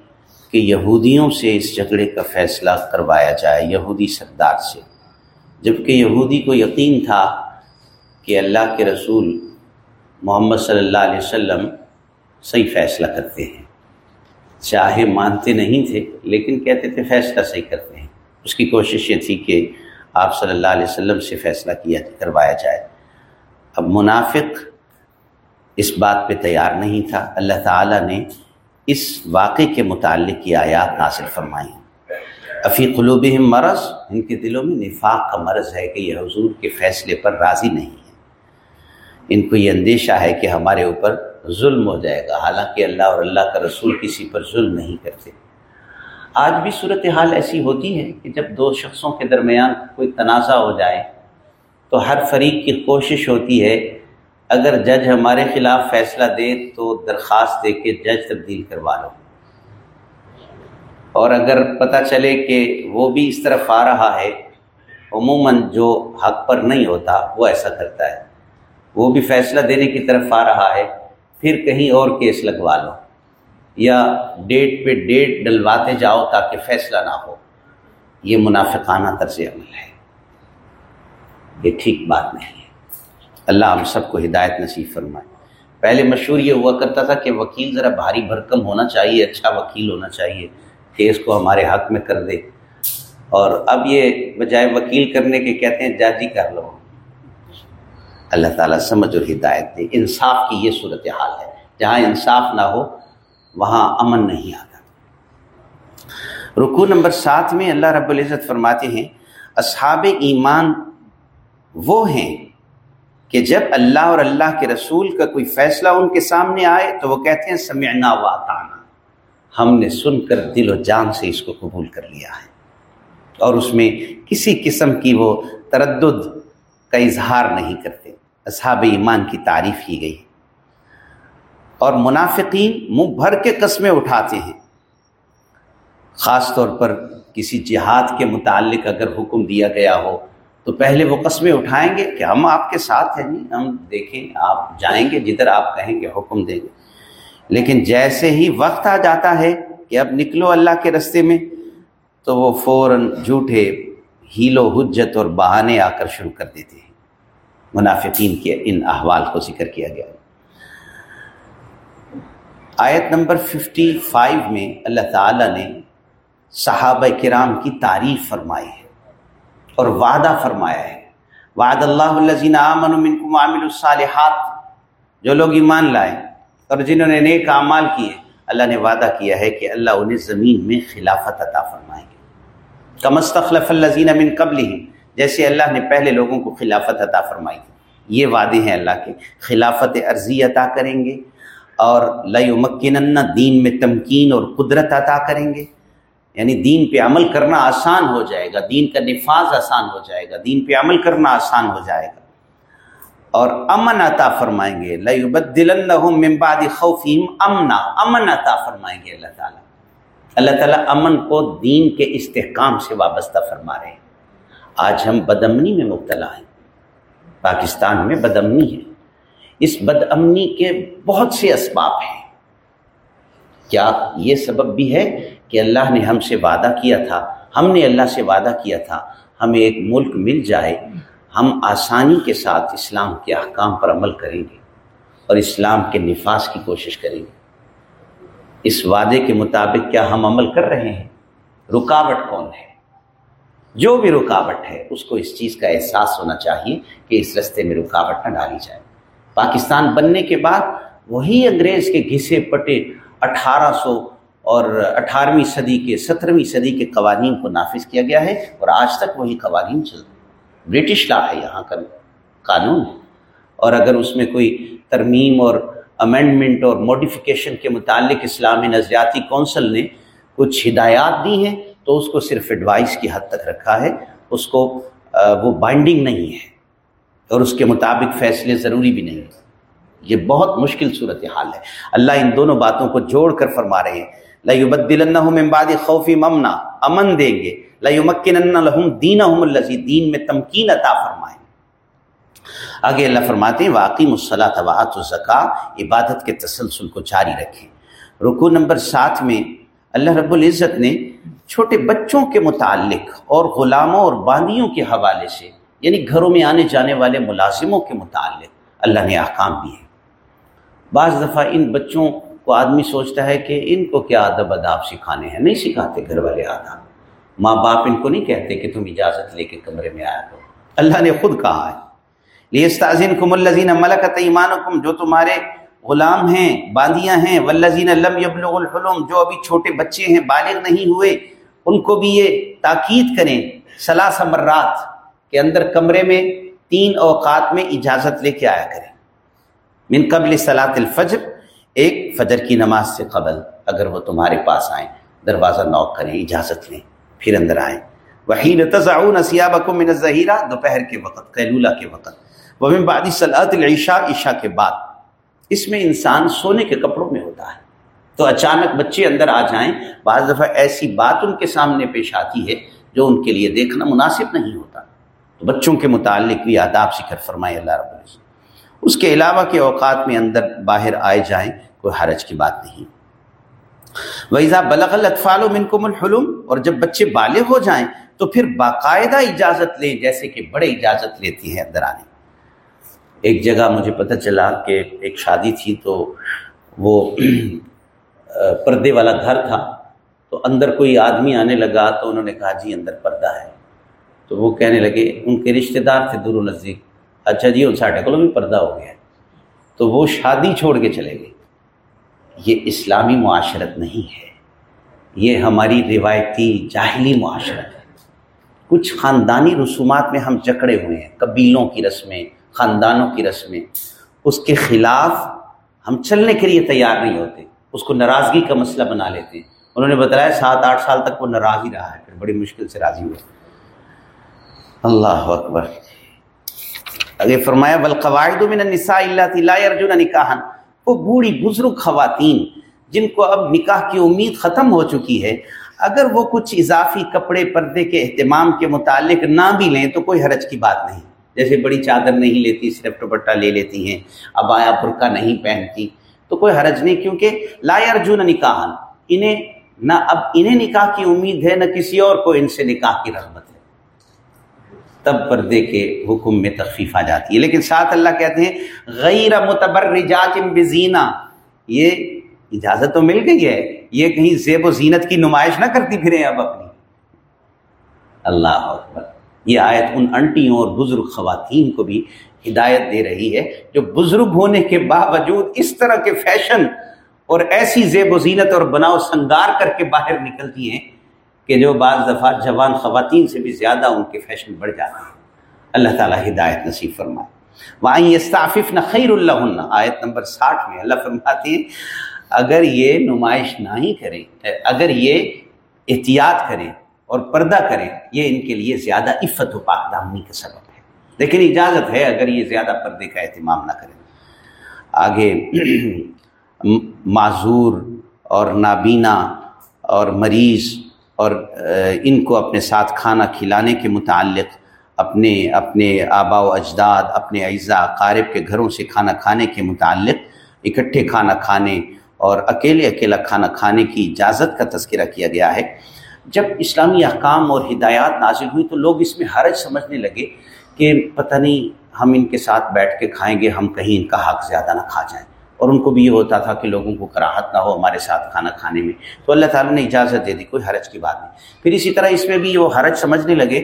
کہ یہودیوں سے اس جھگڑے کا فیصلہ کروایا جائے، یہودی سردار سے۔ جبکہ یہودی کو یقین تھا کہ اللہ کے رسول محمد صلی اللہ علیہ وسلم صحیح فیصلہ کرتے ہیں۔ چاہے مانتے نہیں تھے، لیکن کہتے تھے فیصلہ صحیح کرتے ہیں۔ اس کی کوشش یہ تھی کہ آپ صلی اللہ علیہ وسلم سے فیصلہ کیا کروایا جائے۔ اب منافق اس بات پہ تیار نہیں تھا۔ اللہ تعالیٰ نے اس واقعے کے متعلق کی آیات ناصر فرمائی۔ افی قلوب مرض، ان کے دلوں میں نفاق کا مرض ہے کہ یہ حضور کے فیصلے پر راضی نہیں ہے ان کو یہ اندیشہ ہے کہ ہمارے اوپر ظلم ہو جائے گا۔ حالانکہ اللہ اور اللہ کا رسول کسی پر ظلم نہیں کرتے۔ آج بھی صورتحال ایسی ہوتی ہے کہ جب دو شخصوں کے درمیان کوئی تنازع ہو جائے تو ہر فریق کی کوشش ہوتی ہے، اگر جج ہمارے خلاف فیصلہ دے تو درخواست دے کے جج تبدیل کروا لو۔ اور اگر پتہ چلے کہ وہ بھی اس طرف آ رہا ہے، عموماً جو حق پر نہیں ہوتا، وہ ایسا کرتا ہے۔ وہ بھی فیصلہ دینے کی طرف آ رہا ہے، پھر کہیں اور کیس لگوا لو۔ یا ڈیٹ پہ ڈیٹ ڈلواتے جاؤ تاکہ فیصلہ نہ ہو۔ یہ منافقانہ طرز عمل ہے۔ یہ ٹھیک بات نہیں ہے۔ اللہ ہم سب کو ہدایت نصیب فرمائے۔ پہلے مشہور یہ ہوا کرتا تھا کہ وکیل ذرا بھاری بھرکم ہونا چاہیے اچھا وکیل ہونا چاہیے کیس کو ہمارے حق میں کر دے۔ اور اب یہ بجائے وکیل کرنے کے کہتے ہیں جاجی کر لو۔ اللہ تعالیٰ سمجھ اور ہدایت دے۔ انصاف کی یہ صورت حال ہے۔ جہاں انصاف نہ ہو وہاں امن نہیں آتا۔ رکو نمبر سات میں اللہ رب العزت فرماتے ہیں، اصحاب ایمان وہ ہیں کہ جب اللہ اور اللہ کے رسول کا کوئی فیصلہ ان کے سامنے آئے تو وہ کہتے ہیں، سمعنا و اطانا ہم نے سن کر دل و جان سے اس کو قبول کر لیا ہے۔ اور اس میں کسی قسم کی وہ تردد کا اظہار نہیں کرتے۔ اصحاب ایمان کی تعریف کی گئی۔ اور منافقین منہ بھر کے قسمیں اٹھاتے ہیں۔ خاص طور پر کسی جہاد کے متعلق اگر حکم دیا گیا ہو، تو پہلے وہ قسمیں اٹھائیں گے کہ ہم آپ کے ساتھ ہیں، نہیں، ہم دیکھیں، آپ جائیں گے جدھر آپ کہیں گے، حکم دیں گے۔ لیکن جیسے ہی وقت آ جاتا ہے کہ اب نکلو اللہ کے رستے میں، تو وہ فوراً جھوٹے ہیل و حجت اور بہانے آ کر شروع کر دیتے ہیں۔ منافقین کے ان احوال کو ذکر کیا گیا۔ آیت نمبر ففٹی فائیو میں اللہ تعالیٰ نے صحابہ کرام کی تعریف فرمائی ہے اور وعدہ فرمایا ہے۔ وعد اللہ منکم عامل الصالحات۔ جو لوگ ایمان لائیں اور جنہوں نے نیک اعمال کیے، اللہ نے وعدہ کیا ہے کہ اللہ انہیں زمین میں خلافت عطا فرمائیں گے کم استخلف الزین من قبل ہی جیسے اللہ نے پہلے لوگوں کو خلافت عطا فرمائی۔ تھی یہ وعدے ہیں اللہ کے۔ خلافت عرضی عطا کریں گے۔ اور لمکن دین میں تمکین اور قدرت عطا کریں گے۔ یعنی دین پہ عمل کرنا آسان ہو جائے گا، دین کا نفاذ آسان ہو جائے گا، دین پہ عمل کرنا آسان ہو جائے گا۔ اور امن عطا فرمائیں گے۔ من بعد خوفیم امنا۔ امن عطا فرمائیں گے اللہ تعالیٰ۔ اللہ تعالیٰ امن کو دین کے استحکام سے وابستہ فرما رہے ہیں۔ آج ہم بدمنی میں مبتلا ہیں۔ پاکستان میں بدمنی ہے۔ اس بدامنی کے بہت سے اسباب ہیں۔ کیا یہ سبب بھی ہے کہ اللہ نے ہم سے وعدہ کیا تھا؟ ہم نے اللہ سے وعدہ کیا تھا۔ ہمیں ایک ملک مل جائے۔ ہم آسانی کے ساتھ اسلام کے احکام پر عمل کریں گے اور اسلام کے نفاذ کی کوشش کریں گے۔ اس وعدے کے مطابق کیا ہم عمل کر رہے ہیں؟ رکاوٹ کون ہے؟ جو بھی رکاوٹ ہے، اس کو اس چیز کا احساس ہونا چاہیے کہ اس رستے میں رکاوٹ نہ ڈالی جائے۔ پاکستان بننے کے بعد وہی انگریز کے گھسے پٹے اٹھارہ سو اور اٹھارہویں صدی کے سترہویں صدی کے قوانین کو نافذ کیا گیا ہے اور آج تک وہی قوانین چلتے برٹش لا ہے یہاں کا قانون۔ ہے اور اگر اس میں کوئی ترمیم اور امینڈمنٹ اور موڈیفیکیشن کے متعلق اسلامی نظریاتی کونسل نے کچھ ہدایات دی ہیں تو اس کو صرف ایڈوائس کی حد تک رکھا ہے۔ اس کو وہ بائنڈنگ نہیں ہے۔ اور اس کے مطابق فیصلے ضروری بھی نہیں۔ ہیں یہ بہت مشکل صورت حال ہے۔ اللہ ان دونوں باتوں کو جوڑ کر فرما رہے ہیں۔ لَيُبَدِّلَنَّهُ مِن بَعْدِ امن دیں گے۔ لَيُمَكِّنَنَّ لَهُمْ دِينَهُمُ الَّذِي دین میں تمکین عطا فرمائیں۔ آگے اللہ فرماتے ہیں واقعی مصلاۃ وعت الزکا عبادت کے تسلسل کو جاری رکھیں۔ رکو نمبر سات میں اللہ رب العزت نے چھوٹے بچوں کے متعلق اور غلاموں اور باندیوں کے حوالے سے یعنی گھروں میں آنے جانے والے ملازموں کے متعلق اللہ نے احکام دیے۔ بعض دفعہ ان بچوں کو آدمی سوچتا ہے کہ ان کو کیا ادب اداب سکھانے ہیں، نہیں سکھاتے گھر والے آداب۔ ماں باپ ان کو نہیں کہتے کہ تم اجازت لے کے کمرے میں آیا کرو۔ اللہ نے خود کہا ہے لیے کم الزین ملکت ایمان جو تمہارے غلام ہیں، باندیاں ہیں ولزین لم یبلغ الحلم، جو ابھی چھوٹے بچے ہیں، بالغ نہیں ہوئے، ان کو بھی یہ تاکید کریں سلاس مرات۔ کے اندر کمرے میں تین اوقات میں اجازت لے کے آیا کریں۔ من قبل صلاۃ الفجر، ایک فجر کی نماز سے قبل اگر وہ تمہارے پاس آئیں، دروازہ نوک کریں، اجازت لیں، پھر اندر آئیں۔ وہی نتضاؤ سیاب کو من ظہیرہ دوپہر کے وقت، قیلولہ کے وقت۔ وہ بعد صلاحت العشاء، عشاء کے بعد۔ اس میں انسان سونے کے کپڑوں میں ہوتا ہے۔ تو اچانک بچے اندر آ جائیں، بعض دفعہ ایسی بات ان کے سامنے پیش آتی ہے جو ان کے لیے دیکھنا مناسب نہیں ہوتا۔ بچوں کے متعلق بھی آداب ذکر فرمائے اللہ رب العزت۔ اس کے علاوہ کے اوقات میں اندر باہر آئے جائیں کوئی حرج کی بات نہیں۔ ویزا بلغ الاطفال منکم الحلم، اور جب بچے بالغ ہو جائیں تو پھر باقاعدہ اجازت لیں، جیسے کہ بڑے اجازت لیتی ہیں اندر آنے۔ ایک جگہ مجھے پتہ چلا کہ ایک شادی تھی تو وہ پردے والا گھر تھا۔ تو اندر کوئی آدمی آنے لگا تو انہوں نے کہا جی اندر پردہ ہے۔ تو وہ کہنے لگے، ان کے رشتہ دار تھے دور و نزدیک اچھا جی ان ساٹھے کو بھی پردہ ہو گیا تو وہ شادی چھوڑ کے چلے گئے۔ یہ اسلامی معاشرت نہیں ہے۔ یہ ہماری روایتی جاہلی معاشرت ہے۔ کچھ خاندانی رسومات میں ہم جکڑے ہوئے ہیں، قبیلوں کی رسمیں، خاندانوں کی رسمیں۔ اس کے خلاف ہم چلنے کے لیے تیار نہیں ہوتے۔ اس کو ناراضگی کا مسئلہ بنا لیتے ہیں۔ انہوں نے بتایا، سات آٹھ سال تک وہ ناراض ہی رہا ہے، پھر بڑی مشکل سے راضی ہوئے۔ اللہ اکبر۔ اگر فرمایا بالقواعد من النساء اللہ لا ارجن نکاحن وہ بوڑھی بزرگ خواتین جن کو اب نکاح کی امید ختم ہو چکی ہے، اگر وہ کچھ اضافی کپڑے، پردے کے اہتمام کے متعلق نہ بھی لیں تو کوئی حرج کی بات نہیں۔ جیسے بڑی چادر نہیں لیتی، صرف دوپٹہ لے لیتی ہیں، اب آیا برقع نہیں پہنتی۔ تو کوئی حرج نہیں، کیونکہ لا ارجن نکاحن انہیں نہ، اب انہیں نکاح کی امید ہے، نہ کسی اور کو ان سے نکاح کی رغبت۔ تب پردے کے حکم میں تخفیف آ جاتی ہے۔ لیکن ساتھ اللہ کہتے ہیں، غیر متبرجات بزینہ۔ یہ اجازت تو مل گئی ہے۔ یہ کہیں زیب و زینت کی نمائش نہ کرتی پھریں اب اپنی۔ اللہ اکبر۔ یہ آیت ان انٹیوں اور بزرگ خواتین کو بھی ہدایت دے رہی ہے، جو بزرگ ہونے کے باوجود اس طرح کے فیشن اور ایسی زیب و زینت اور بناؤ سنگار کر کے باہر نکلتی ہیں۔ کہ جو بعض دفعہ جوان خواتین سے بھی زیادہ ان کے فیشن بڑھ جاتے ہیں۔ اللہ تعالیٰ ہدایت نصیب فرمائے۔ وہاں یہ نہ خیر اللہ آیت نمبر ساٹھ میں اللہ فرماتے ہیں، اگر یہ نمائش نہ ہی کریں، اگر یہ احتیاط کریں اور پردہ کریں، یہ ان کے لیے زیادہ عفت و پاک دامنی کا سبب ہے۔ لیکن اجازت ہے اگر یہ زیادہ پردے کا اہتمام نہ کریں۔ آگے معذور اور نابینا اور مریض اور ان کو اپنے ساتھ کھانا کھلانے کے متعلق، اپنے اپنے آبا و اجداد، اپنے اعزاء قارب کے گھروں سے کھانا کھانے کے متعلق اکٹھے کھانا کھانے اور اکیلے اکیلا کھانا کھانے کی اجازت کا تذکرہ کیا گیا ہے۔ جب اسلامی احکام اور ہدایات نازل ہوئی تو لوگ اس میں حرج سمجھنے لگے کہ پتہ نہیں ہم ان کے ساتھ بیٹھ کے کھائیں گے، ہم کہیں ان کا حق زیادہ نہ کھا جائیں۔ اور ان کو بھی یہ ہوتا تھا کہ لوگوں کو کراہت نہ ہو ہمارے ساتھ کھانا کھانے میں، تو اللہ تعالیٰ نے اجازت دے دی، کوئی حرج کی بات نہیں۔ پھر اسی طرح اس میں بھی وہ حرج سمجھنے لگے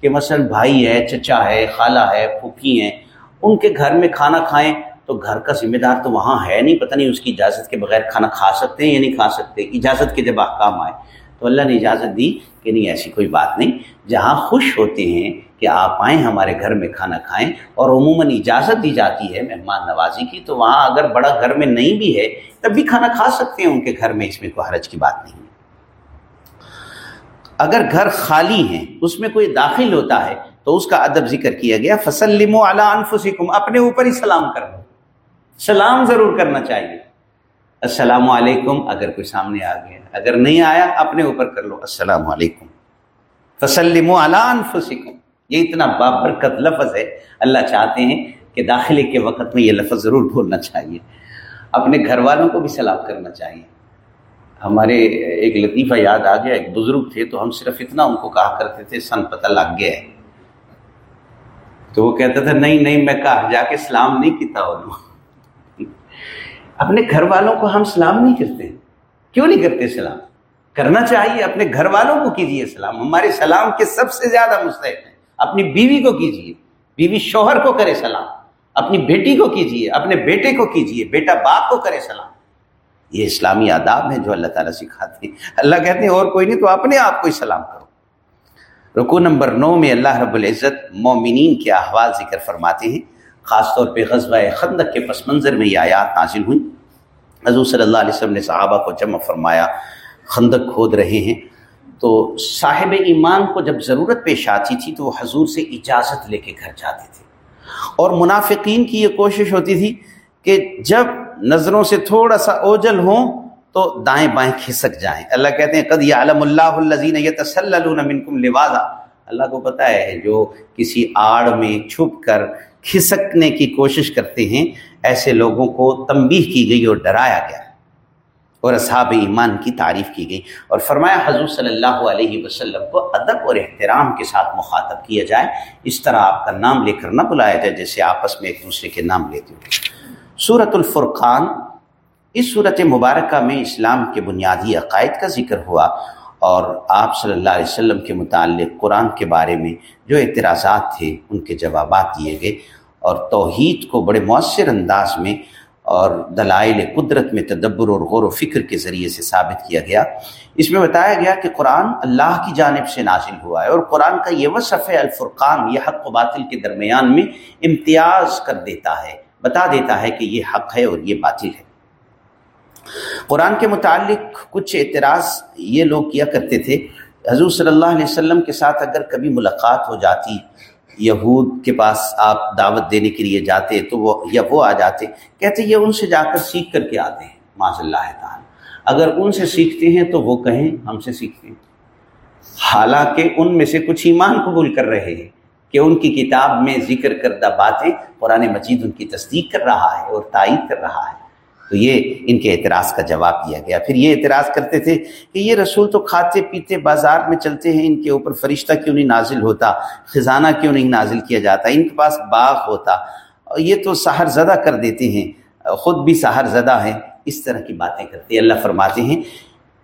کہ مثلا بھائی ہے، چچا ہے، خالہ ہے، پھوپھی ہیں، ان کے گھر میں کھانا کھائیں تو گھر کا ذمہ دار تو وہاں ہے نہیں، پتہ نہیں اس کی اجازت کے بغیر کھانا کھا سکتے ہیں یا نہیں کھا سکتے۔ اجازت کے جب احکام آئے تو اللہ نے اجازت دی کہ نہیں، ایسی کوئی بات نہیں۔ جہاں خوش ہوتے ہیں کہ آپ آئیں ہمارے گھر میں کھانا کھائیں اور عموماً اجازت دی جاتی ہے مہمان نوازی کی، تو وہاں اگر بڑا گھر میں نہیں بھی ہے، تب بھی کھانا کھا سکتے ہیں، ان کے گھر میں اس میں کوئی حرج کی بات نہیں ہے۔ اگر گھر خالی ہیں، اس میں کوئی داخل ہوتا ہے، تو اس کا ادب ذکر کیا گیا فسلم و انفسکم اپنے اوپر ہی سلام کر لو۔ سلام ضرور کرنا چاہیے۔ السلام علیکم، اگر کوئی سامنے آ گیا، اگر نہیں آیا، اپنے اوپر کر لو۔ السلام علیکم۔ فسلم و انفسکم یہ اتنا بابرکت لفظ ہے، اللہ چاہتے ہیں کہ داخلے کے وقت میں یہ لفظ ضرور بولنا چاہیے۔ اپنے گھر والوں کو بھی سلام کرنا چاہیے۔ ہمارے ایک لطیفہ یاد آ گیا، ایک بزرگ تھے تو ہم صرف اتنا ان کو کہا کرتے تھے، سن پتہ لگ گیا۔ ہے تو وہ کہتا تھا، نہیں نہیں، میں کہا، جا کے سلام نہیں کیتا انہوں اپنے گھر والوں کو ہم سلام نہیں کرتے۔ کیوں نہیں کرتے سلام؟ کرنا چاہیے، اپنے گھر والوں کو کیجیے سلام۔ ہمارے سلام کے سب سے زیادہ مستحق ہیں۔ اپنی بیوی کو کیجیے۔ بیوی شوہر کو کرے سلام۔ اپنی بیٹی کو کیجیے۔ اپنے بیٹے کو کیجیے۔ بیٹا باپ کو کرے سلام۔ یہ اسلامی آداب ہیں جو اللہ تعالیٰ سکھاتے ہیں۔ اللہ کہتے ہیں، اور کوئی نہیں تو اپنے آپ کو ہی سلام کرو۔ رکو نمبر نو میں اللہ رب العزت مومنین کے احوال ذکر فرماتے ہیں۔ خاص طور پہ غزوہ خندق کے پس منظر میں یہ آیات نازل ہوئی حضور صلی اللہ علیہ وسلم نے صحابہ کو جمع فرمایا، خندق کھود رہے ہیں۔ تو صاحب ایمان کو جب ضرورت پیش آتی تھی تو وہ حضور سے اجازت لے کے گھر جاتے تھے۔ اور منافقین کی یہ کوشش ہوتی تھی کہ جب نظروں سے تھوڑا سا اوجل ہوں تو دائیں بائیں کھسک جائیں۔ اللہ کہتے ہیں، قد عالم اللہ الزین یہ تسل منکم اللہ کو پتہ ہے، جو کسی آڑ میں چھپ کر کھسکنے کی کوشش کرتے ہیں، ایسے لوگوں کو تنبیہ کی گئی اور ڈرایا گیا۔ اور اصحاب ایمان کی تعریف کی گئی اور فرمایا حضور صلی اللہ علیہ وسلم کو ادب اور احترام کے ساتھ مخاطب کیا جائے، اس طرح آپ کا نام لے کر نہ بلایا جائے جیسے آپس میں ایک دوسرے کے نام لیتے ہو صورت الفرقان، اس صورت مبارکہ میں اسلام کے بنیادی عقائد کا ذکر ہوا اور آپ صلی اللہ علیہ وسلم کے متعلق قرآن کے بارے میں جو اعتراضات تھے، ان کے جوابات دیے گئے اور توحید کو بڑے مؤثر انداز میں اور دلائل قدرت میں تدبر اور غور و فکر کے ذریعے سے ثابت کیا گیا۔ اس میں بتایا گیا کہ قرآن اللہ کی جانب سے نازل ہوا ہے اور قرآن کا یہ وصف الفرقان، یہ حق و باطل کے درمیان میں امتیاز کر دیتا ہے، بتا دیتا ہے کہ یہ حق ہے اور یہ باطل ہے۔ قرآن کے متعلق کچھ اعتراض یہ لوگ کیا کرتے تھے۔ حضور صلی اللہ علیہ وسلم کے ساتھ اگر کبھی ملاقات ہو جاتی یہود کے پاس آپ دعوت دینے کے لیے جاتے تو وہ یا وہ آ جاتے، کہتے یہ ان سے جا کر سیکھ کر کے آتے ہیں معاذ اللہ تعالیٰ۔ اگر ان سے سیکھتے ہیں تو وہ کہیں ہم سے سیکھتے ہیں۔ حالانکہ ان میں سے کچھ ایمان قبول کر رہے ہیں کہ ان کی کتاب میں ذکر کردہ باتیں قرآن مجید ان کی تصدیق کر رہا ہے اور تائید کر رہا ہے۔ تو یہ ان کے اعتراض کا جواب دیا گیا۔ پھر یہ اعتراض کرتے تھے کہ یہ رسول تو کھاتے پیتے بازار میں چلتے ہیں، ان کے اوپر فرشتہ کیوں نہیں نازل ہوتا؟ خزانہ کیوں نہیں نازل کیا جاتا؟ ان کے پاس باغ ہوتا۔ یہ تو سحر زدہ کر دیتے ہیں۔ خود بھی سحر زدہ ہیں۔ اس طرح کی باتیں کرتے اللہ فرماتے ہیں،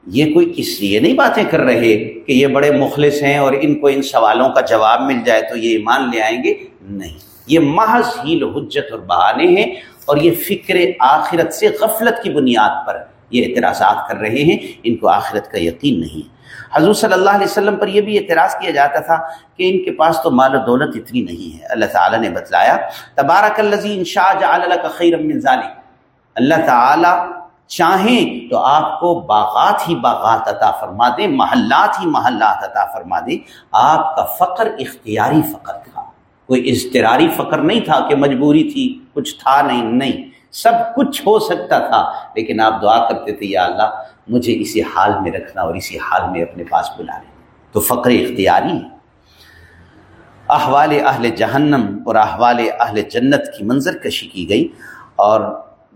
یہ کوئی اس لیے نہیں باتیں کر رہے کہ یہ بڑے مخلص ہیں اور ان کو ان سوالوں کا جواب مل جائے تو یہ ایمان لے آئیں گے؟ نہیں۔ یہ محض ہیل حجت اور بہانے ہیں۔ اور یہ فکر آخرت سے غفلت کی بنیاد پر یہ اعتراضات کر رہے ہیں، ان کو آخرت کا یقین نہیں۔ ہے حضور صلی اللہ علیہ وسلم پر یہ بھی اعتراض کیا جاتا تھا کہ ان کے پاس تو مال و دولت اتنی نہیں ہے۔ اللہ تعالیٰ نے بتلایا، تبارک الزی شاہ کا خیر ذالک اللہ تعالیٰ چاہیں تو آپ کو باغات ہی باغات عطا فرما دیں محلات ہی محلات عطا فرما دیں آپ کا فقر اختیاری فقر تھا کوئی اضطراری فقر نہیں تھا کہ مجبوری تھی، کچھ تھا نہیں نہیں۔ سب کچھ ہو سکتا تھا، لیکن آپ دعا کرتے تھے، یا اللہ، مجھے اسی حال میں رکھنا اور اسی حال میں اپنے پاس بلا لیں تو فقر اختیاری، احوال اہل جہنم اور احوال اہل جنت کی منظر کشی کی گئی۔ اور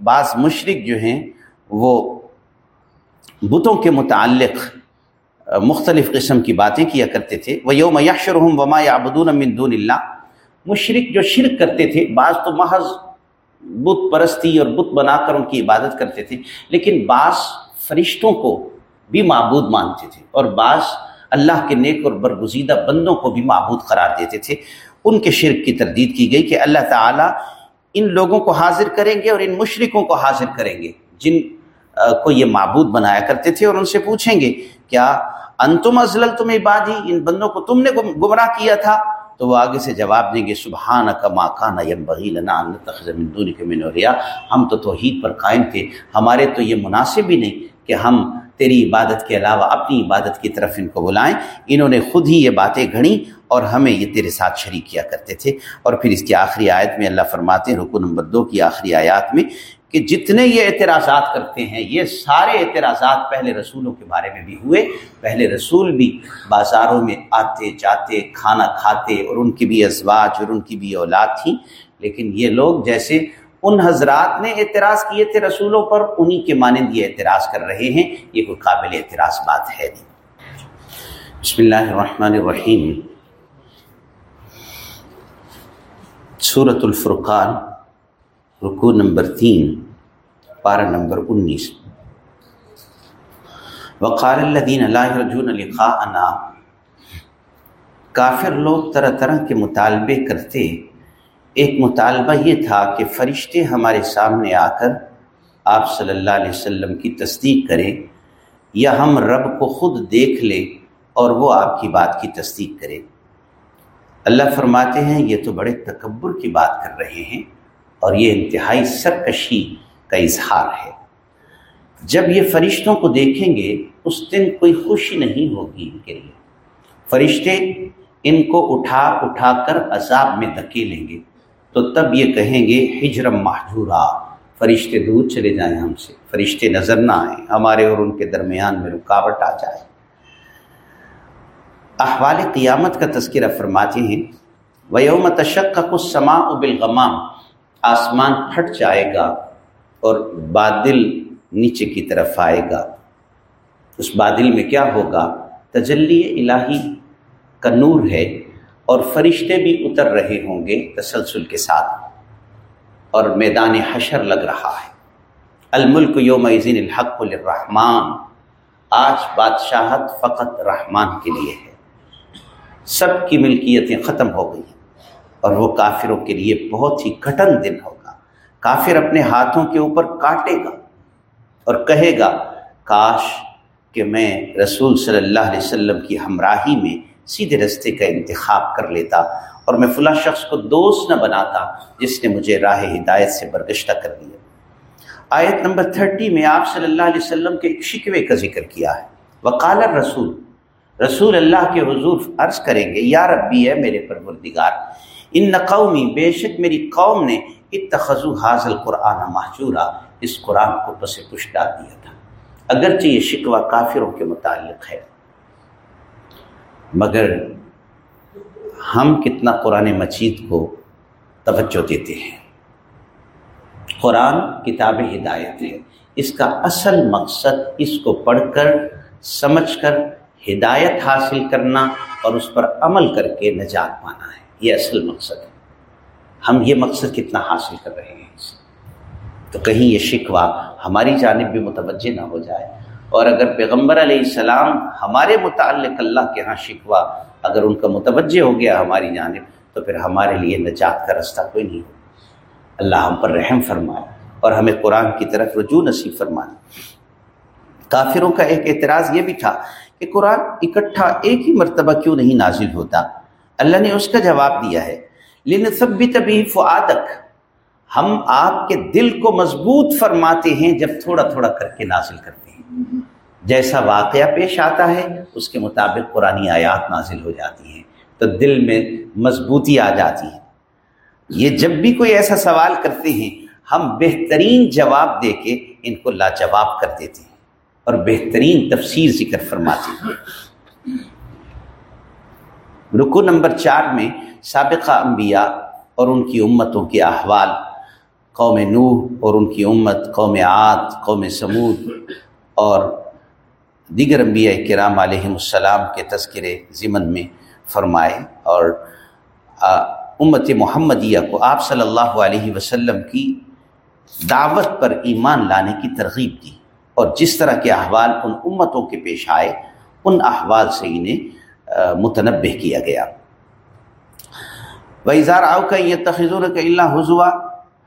بعض مشرق جو ہیں، وہ بتوں کے متعلق، مختلف قسم کی باتیں کیا کرتے تھے۔ وہ یوم یشرحم وما یا من دون اللہ مشرق جو شرک کرتے تھے، بعض تو محض بت پرستی اور بت بنا کر ان کی عبادت کرتے تھے، لیکن بعض فرشتوں کو بھی معبود مانتے تھے اور بعض اللہ کے نیک اور برگزیدہ بندوں کو بھی معبود قرار دیتے تھے۔ ان کے شرک کی تردید کی گئی کہ اللہ تعالیٰ ان لوگوں کو حاضر کریں گے اور ان مشرقوں کو حاضر کریں گے۔ جن کو یہ معبود بنایا کرتے تھے اور ان سے پوچھیں گے، کیا انتم ازل تم عبادی؟ ان بندوں کو تم نے گمراہ کیا تھا؟ تو وہ آگے سے جواب دیں گے سبحان کا ماں کان یم بغی لنا کے منوریا ہم تو توحید پر قائم تھے، ہمارے تو یہ مناسب ہی نہیں کہ ہم تیری عبادت کے علاوہ اپنی عبادت کی طرف ان کو بلائیں۔ انہوں نے خود ہی یہ باتیں گھڑیں اور ہمیں یہ تیرے ساتھ شریک کیا کرتے تھے۔ اور پھر اس کی آخری آیت میں اللہ فرماتے ہیں، رکو نمبر دو کی آخری آیات میں کہ جتنے یہ اعتراضات کرتے ہیں، یہ سارے اعتراضات پہلے رسولوں کے بارے میں بھی ہوئے، پہلے رسول بھی بازاروں میں آتے، جاتے، کھانا کھاتے اور ان کی بھی ازواج اور ان کی بھی اولاد تھیں۔ لیکن یہ لوگ جیسے ان حضرات نے اعتراض کیے تھے رسولوں پر، انہی کے مانند یہ اعتراض کر رہے ہیں۔ یہ کوئی قابل اعتراض بات ہے نہیں۔ بسم اللہ الرحمن الرحیم۔ سورت الفرقان۔ رکو نمبر تین پارہ نمبر انیس وقار الدین اللہ رجون انا کافر لوگ طرح طرح کے مطالبے کرتے، ایک مطالبہ یہ تھا کہ فرشتے ہمارے سامنے آ کر آپ صلی اللہ علیہ وسلم کی تصدیق کریں، یا ہم رب کو خود دیکھ لیں اور وہ آپ کی بات کی تصدیق کرے۔ اللہ فرماتے ہیں، یہ تو بڑے تکبر کی بات کر رہے ہیں۔ اور یہ انتہائی سرکشی کا اظہار ہے۔ جب یہ فرشتوں کو دیکھیں گے، اس دن کوئی خوشی نہیں ہوگی ان کے لیے۔ فرشتے ان کو اٹھا اٹھا کر عذاب میں دھکیلیں گے۔ تو تب یہ کہیں گے، ہجرم محجورہ فرشتے دور چلے جائیں ہم سے۔ فرشتے نظر نہ آئیں، ہمارے اور ان کے درمیان میں رکاوٹ آ جائے۔ احوال قیامت کا تذکرہ فرماتے ہیں ویوم تشک کا کچھ سما بالغمام۔ آسمان پھٹ جائے گا اور بادل نیچے کی طرف آئے گا۔ اس بادل میں کیا ہوگا؟ تجلی الہی کا نور ہے اور فرشتے بھی اتر رہے ہوں گے تسلسل کے ساتھ۔ اور میدان حشر لگ رہا ہے۔ الملک یوم عظین الحق الرحمان آج بادشاہت فقط رحمان کے لیے ہے۔ سب کی ملکیتیں ختم ہو گئی اور وہ کافروں کے لیے بہت ہی کٹن دن ہوگا۔ کافر اپنے ہاتھوں کے اوپر کاٹے گا اور کہے گا، کاش کہ میں رسول صلی اللہ علیہ وسلم کی ہمراہی میں سیدھے رستے کا انتخاب کر لیتا اور میں فلاں شخص کو دوست نہ بناتا جس نے مجھے راہ ہدایت سے برگشتہ کر دیا۔ آیت نمبر تھرٹی میں آپ صلی اللہ علیہ وسلم کے ایک شکوے کا ذکر کیا ہے۔ وقال رسول رسول اللہ کے حضور عرض کریں گے، یا ربی ہے میرے پروردگار ان قومی، بے شک میری قوم نے اتخذو حاضل قرآن محجورہ اس قرآن کو پس پش ڈال دیا تھا۔ اگرچہ یہ شکوہ کافروں کے متعلق ہے، مگر ہم کتنا قرآن مجید کو توجہ دیتے ہیں۔ قرآن کتاب ہدایت ہے۔ اس کا اصل مقصد اس کو پڑھ کر، سمجھ کر، ہدایت حاصل کرنا اور اس پر عمل کر کے نجات پانا ہے۔ یہ اصل مقصد ہے۔ ہم یہ مقصد کتنا حاصل کر رہے ہیں تو کہیں یہ شکوہ ہماری جانب بھی متوجہ نہ ہو جائے۔ اور اگر پیغمبر علیہ السلام ہمارے متعلق اللہ کے ہاں شکوہ اگر ان کا متوجہ ہو گیا ہماری جانب، تو پھر ہمارے لیے نجات کا رستہ کوئی نہیں ہو اللہ ہم پر رحم فرمائے اور ہمیں قرآن کی طرف رجوع نصیب فرمائے۔ کافروں کا ایک اعتراض یہ بھی تھا کہ قرآن اکٹھا ایک ہی مرتبہ کیوں نہیں نازل ہوتا؟ اللہ نے اس کا جواب دیا ہے۔ لیکن سب بھی طبی فعادک ہم آپ کے دل کو مضبوط فرماتے ہیں جب تھوڑا تھوڑا کر کے نازل کرتے ہیں۔ جیسا واقعہ پیش آتا ہے، اس کے مطابق پرانی آیات نازل ہو جاتی ہیں۔ تو دل میں مضبوطی آ جاتی ہے۔ یہ جب بھی کوئی ایسا سوال کرتے ہیں، ہم بہترین جواب دے کے ان کو لاجواب کر دیتے ہیں اور بہترین تفسیر ذکر فرماتے ہیں۔ رکو نمبر چار میں سابقہ انبیاء اور ان کی امتوں کے احوال، قوم نوح اور ان کی امت، قوم عاد، قوم سمود اور دیگر انبیاء کرام علیہ السلام کے تذکرے ضمن میں فرمائے اور امت محمدیہ کو آپ صلی اللہ علیہ وسلم کی دعوت پر ایمان لانے کی ترغیب دی اور جس طرح کے احوال ان امتوں کے پیش آئے، ان احوال سے انہیں متنبع کیا گیا۔ وہ اظہار آؤ کا یہ تخذور کا اللہ حضوا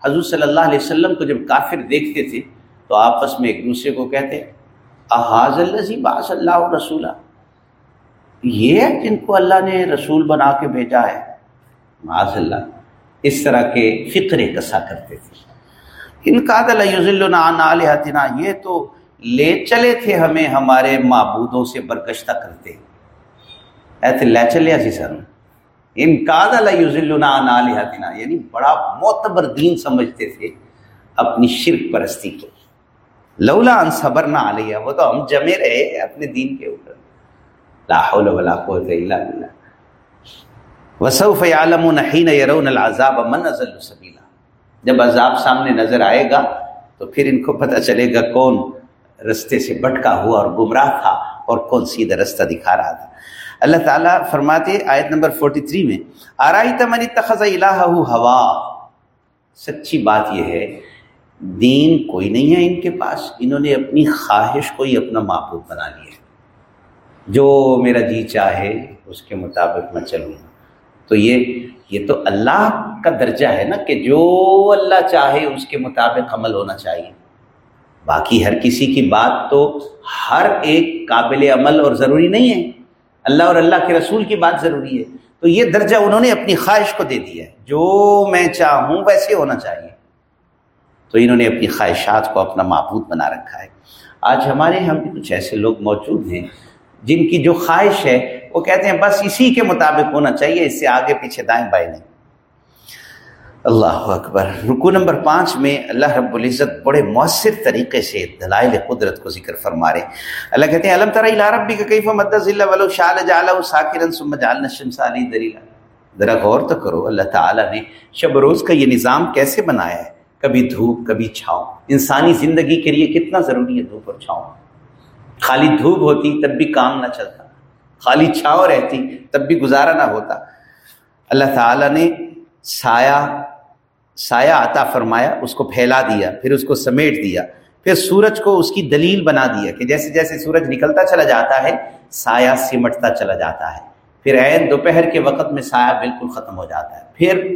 حضور صلی اللہ علیہ وسلم کو جب کافر دیکھتے تھے، تو آپس میں ایک دوسرے کو کہتے احاظ اللہ باس اللہ رسولہ یہ ہے جن کو اللہ نے رسول بنا کے بھیجا ہے۔ معاذ اللہ۔ اس طرح کے فکرے کسا کرتے تھے۔ ان کا علیہتنا یہ تو لے چلے تھے ہمیں، ہمارے معبودوں سے برکشتہ کرتے۔ ایسے لے چلے سی سر۔ انکاد علیہتنا یعنی بڑا معتبر دین سمجھتے تھے اپنی شرک پرستی کو لولا ان صبر نہ علیہ، وہ تو ہم جمے رہے اپنے دین کے اوپر۔ لا حول ولا قوت الا بالله وسوف يعلمون حين يرون العذاب من نزل سبيلا جب عذاب سامنے نظر آئے گا، تو پھر ان کو پتہ چلے گا کون رستے سے بٹکا ہوا اور گمراہ تھا اور کون سیدھا رستہ دکھا رہا تھا۔ اللہ تعالیٰ فرماتے آیت نمبر 43 میں آرائی تمنی تخذ الہ ہوا؟ سچی بات یہ ہے، دین کوئی نہیں ہے ان کے پاس، انہوں نے اپنی خواہش کو ہی اپنا معبود بنا لیا جو میرا جی چاہے، اس کے مطابق میں چلوں۔ گا تو یہ یہ تو اللہ کا درجہ ہے نا کہ جو اللہ چاہے، اس کے مطابق عمل ہونا چاہیے۔ باقی ہر کسی کی بات تو ہر ایک قابل عمل اور ضروری نہیں ہے۔ اللہ اور اللہ کے رسول کی بات ضروری ہے۔ تو یہ درجہ انہوں نے اپنی خواہش کو دے دیا ہے۔ جو میں چاہوں ویسے ہونا چاہیے۔ تو انہوں نے اپنی خواہشات کو اپنا معبود بنا رکھا ہے۔ آج ہمارے ہم بھی کچھ ایسے لوگ موجود ہیں جن کی جو خواہش ہے، وہ کہتے ہیں بس اسی کے مطابق ہونا چاہیے، اس سے آگے پیچھے دائیں بائیں نہیں۔ اللہ اکبر۔ رکو نمبر پانچ میں اللہ رب العزت بڑے مؤثر طریقے سے دلائل قدرت کو ذکر فرما رہے اللہ کہتے ہیں علم ترا الا ربی کا کیف مد ذل ولو شال جعله ساکرا ثم جعلنا الشمس علی دلیلا ذرا غور تو کرو، اللہ تعالی نے شب روز کا یہ نظام کیسے بنایا ہے؟ کبھی دھوپ، کبھی چھاؤں۔ انسانی زندگی کے لیے کتنا ضروری ہے دھوپ اور چھاؤں؟ خالی دھوپ ہوتی تب بھی کام نہ چلتا۔ خالی چھاؤں رہتی تب بھی گزارا نہ ہوتا۔ اللہ تعالیٰ نے سایہ سایہ عطا فرمایا، اس کو پھیلا دیا، پھر اس کو سمیٹ دیا، پھر سورج کو اس کی دلیل بنا دیا کہ جیسے جیسے سورج نکلتا چلا جاتا ہے، سایہ سمٹتا چلا جاتا ہے۔ پھر عین دوپہر کے وقت میں سایہ بالکل ختم ہو جاتا ہے۔ پھر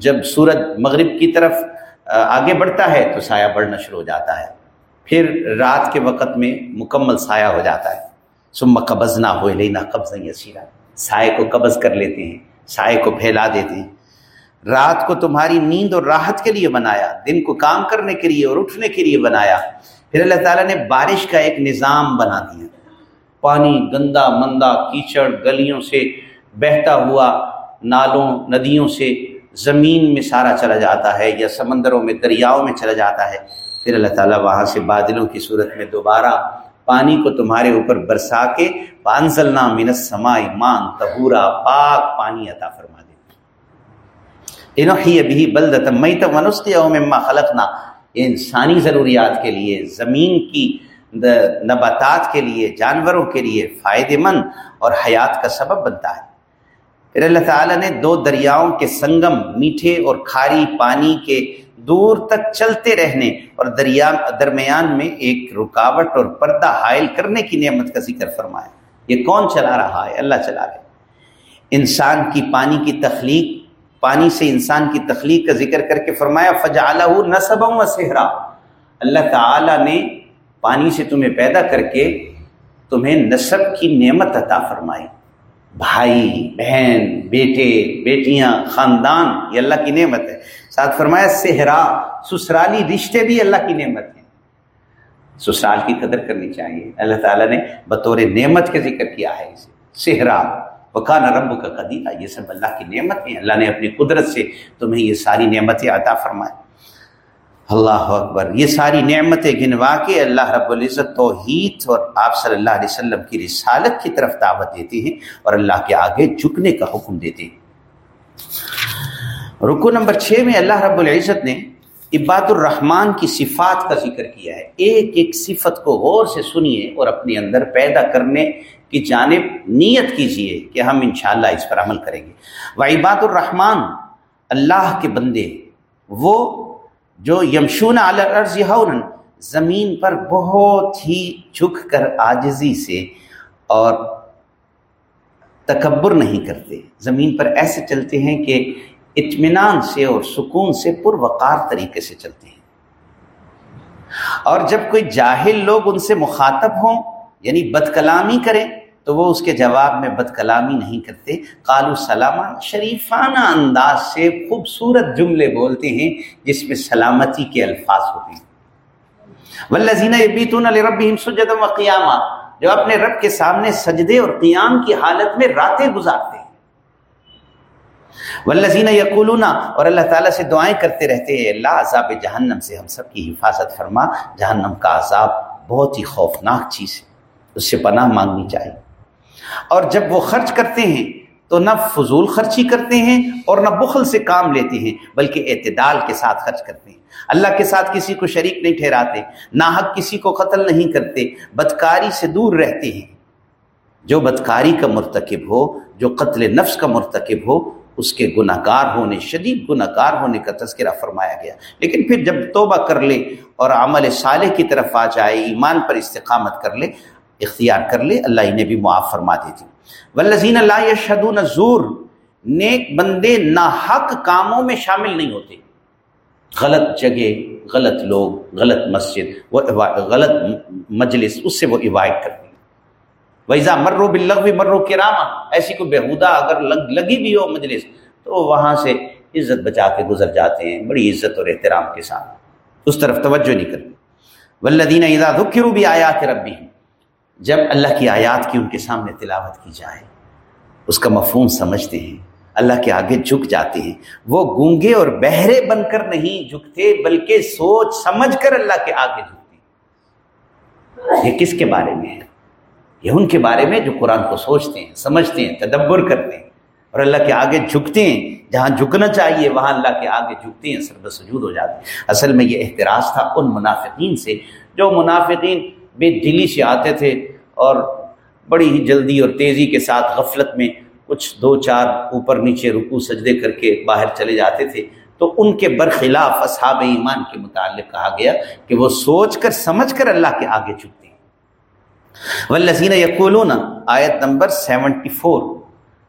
جب سورج مغرب کی طرف آگے بڑھتا ہے تو سایہ بڑھنا شروع ہو جاتا ہے۔ پھر رات کے وقت میں مکمل سایہ ہو جاتا ہے۔ سم قبض نہ ہو لینا قبض نہیں سیرا سائے کو قبض کر لیتے ہیں سائے کو پھیلا دیتے ہیں۔ رات کو تمہاری نیند اور راحت کے لیے بنایا، دن کو کام کرنے کے لیے اور اٹھنے کے لیے بنایا۔ پھر اللہ تعالیٰ نے بارش کا ایک نظام بنا دیا۔ پانی گندا مندا کیچڑ گلیوں سے بہتا ہوا نالوں، ندیوں سے زمین میں سارا چلا جاتا ہے یا سمندروں میں، دریاؤں میں چلا جاتا ہے۔ پھر اللہ تعالیٰ وہاں سے بادلوں کی صورت میں دوبارہ پانی کو تمہارے اوپر برسا کے پانزلنا منت سمائی مان تبورا پاک پانی عطا فرما دے انوحی ابھی بلدت میت ونسق مما خلقنا۔ انسانی ضروریات کے لیے، زمین کی نباتات کے لیے، جانوروں کے لیے فائدے مند اور حیات کا سبب بنتا ہے۔ پھر اللہ تعالیٰ نے دو دریاؤں کے سنگم، میٹھے اور کھاری پانی کے دور تک چلتے رہنے اور دریا درمیان میں ایک رکاوٹ اور پردہ حائل کرنے کی نعمت کا ذکر فرمایا۔ یہ کون چلا رہا ہے؟ اللہ چلا رہے انسان کی پانی کی تخلیق پانی سے انسان کی تخلیق کا ذکر کر کے فرمایا فجا نصب و صحرا اللہ تعالیٰ نے پانی سے تمہیں پیدا کر کے تمہیں نصب کی نعمت عطا فرمائی۔ بھائی، بہن، بیٹے، بیٹیاں، خاندان، یہ اللہ کی نعمت ہے۔ ساتھ فرمایا، صحرا، سسرالی رشتے بھی اللہ کی نعمت ہیں۔ سسرال کی قدر کرنی چاہیے۔ اللہ تعالیٰ نے بطور نعمت کے ذکر کیا ہے اسے۔ صحرا وکان رب کا قدیرہ یہ سب اللہ کی نعمت ہیں۔ اللہ نے اپنی قدرت سے تمہیں یہ ساری نعمتیں عطا فرمائے۔ اللہ اکبر۔ یہ ساری نعمتیں گنوا کے اللہ رب العزت توحید اور آپ صلی اللہ علیہ وسلم کی رسالت کی طرف دعوت دیتے ہیں اور اللہ کے آگے جھکنے کا حکم دیتے ہیں۔ رکو نمبر چھ میں اللہ رب العزت نے عباد الرحمن کی صفات کا ذکر کیا ہے۔ ایک ایک صفت کو غور سے سنیے اور اپنے اندر پیدا کرنے کی جانب نیت کیجیے کہ ہم انشاءاللہ اس پر عمل کریں گے۔ وہ عباد الرحمن، اللہ کے بندے، وہ جو یمشون الارض زمین پر بہت ہی جھک کر آجزی سے اور تکبر نہیں کرتے، زمین پر ایسے چلتے ہیں کہ اطمینان سے اور سکون سے پروقار طریقے سے چلتے ہیں۔ اور جب کوئی جاہل لوگ ان سے مخاطب ہوں یعنی بد کلامی کریں تو وہ اس کے جواب میں بد کلامی نہیں کرتے۔ قالو سلامہ شریفانہ انداز سے خوبصورت جملے بولتے ہیں جس میں سلامتی کے الفاظ ہوتے ہیں۔ ولزین بیتون رب سجد و قیامہ جو اپنے رب کے سامنے سجدے اور قیام کی حالت میں راتیں گزارتے ہیں۔ ولزین یقولون اور اللہ تعالیٰ سے دعائیں کرتے رہتے ہیں اللہ عذاب جہنم سے ہم سب کی حفاظت فرما، جہنم کا عذاب بہت ہی خوفناک چیز ہے۔ اس سے پناہ مانگنی چاہیے۔ اور جب وہ خرچ کرتے ہیں تو نہ فضول خرچی کرتے ہیں اور نہ بخل سے کام لیتے ہیں، بلکہ اعتدال کے ساتھ خرچ کرتے ہیں۔ اللہ کے ساتھ کسی کو شریک نہیں ٹھہراتے، نہ حق کسی کو قتل نہیں کرتے، بدکاری سے دور رہتے ہیں۔ جو بدکاری کا مرتکب ہو، جو قتل نفس کا مرتکب ہو، اس کے گناہ گار ہونے، شدید گناہ گار ہونے کا تذکرہ فرمایا گیا۔ لیکن پھر جب توبہ کر لے اور عمل صالح کی طرف آ جائے، ایمان پر استقامت کر لے اختیار کر لے، اللہ انہیں بھی معاف فرما دیتی ولزین اللہ شدون زور نیک بندے ناحق کاموں میں شامل نہیں ہوتے۔ غلط جگہ، غلط لوگ، غلط مسجد، وہ غلط مجلس، اس سے وہ ایوائڈ کرتے ہیں ویزا مرو بلغ بھی مرو کراما ایسی کوئی بےحودہ اگر لگ، لگی بھی ہو مجلس، تو وہاں سے عزت بچا کے گزر جاتے ہیں، بڑی عزت اور احترام کے ساتھ۔ اس طرف توجہ نہیں کرتے ولدین ادا دکھرو بھی آیات ربی جب اللہ کی آیات کی ان کے سامنے تلاوت کی جائے، اس کا مفہوم سمجھتے ہیں، اللہ کے آگے جھک جاتے ہیں۔ وہ گونگے اور بہرے بن کر نہیں جھکتے، بلکہ سوچ سمجھ کر اللہ کے آگے جھکتے یہ کس کے بارے میں ہے؟ یہ ان کے بارے میں جو قرآن کو سوچتے ہیں، سمجھتے ہیں، تدبر کرتے ہیں اور اللہ کے آگے جھکتے ہیں۔ جہاں جھکنا چاہیے، وہاں اللہ کے آگے جھکتے ہیں سرب سجود ہو جاتے ہیں۔ اصل میں یہ احتراج تھا ان منافقین سے، جو منافقین بے دلی سے آتے تھے اور بڑی ہی جلدی اور تیزی کے ساتھ غفلت میں کچھ دو چار اوپر نیچے رکو سجدے کر کے باہر چلے جاتے تھے۔ تو ان کے برخلاف اصحاب ایمان کے متعلق کہا گیا کہ وہ سوچ کر، سمجھ کر اللہ کے آگے چکتے ہیں۔ ولزین یقولون آیت نمبر سیونٹی فور،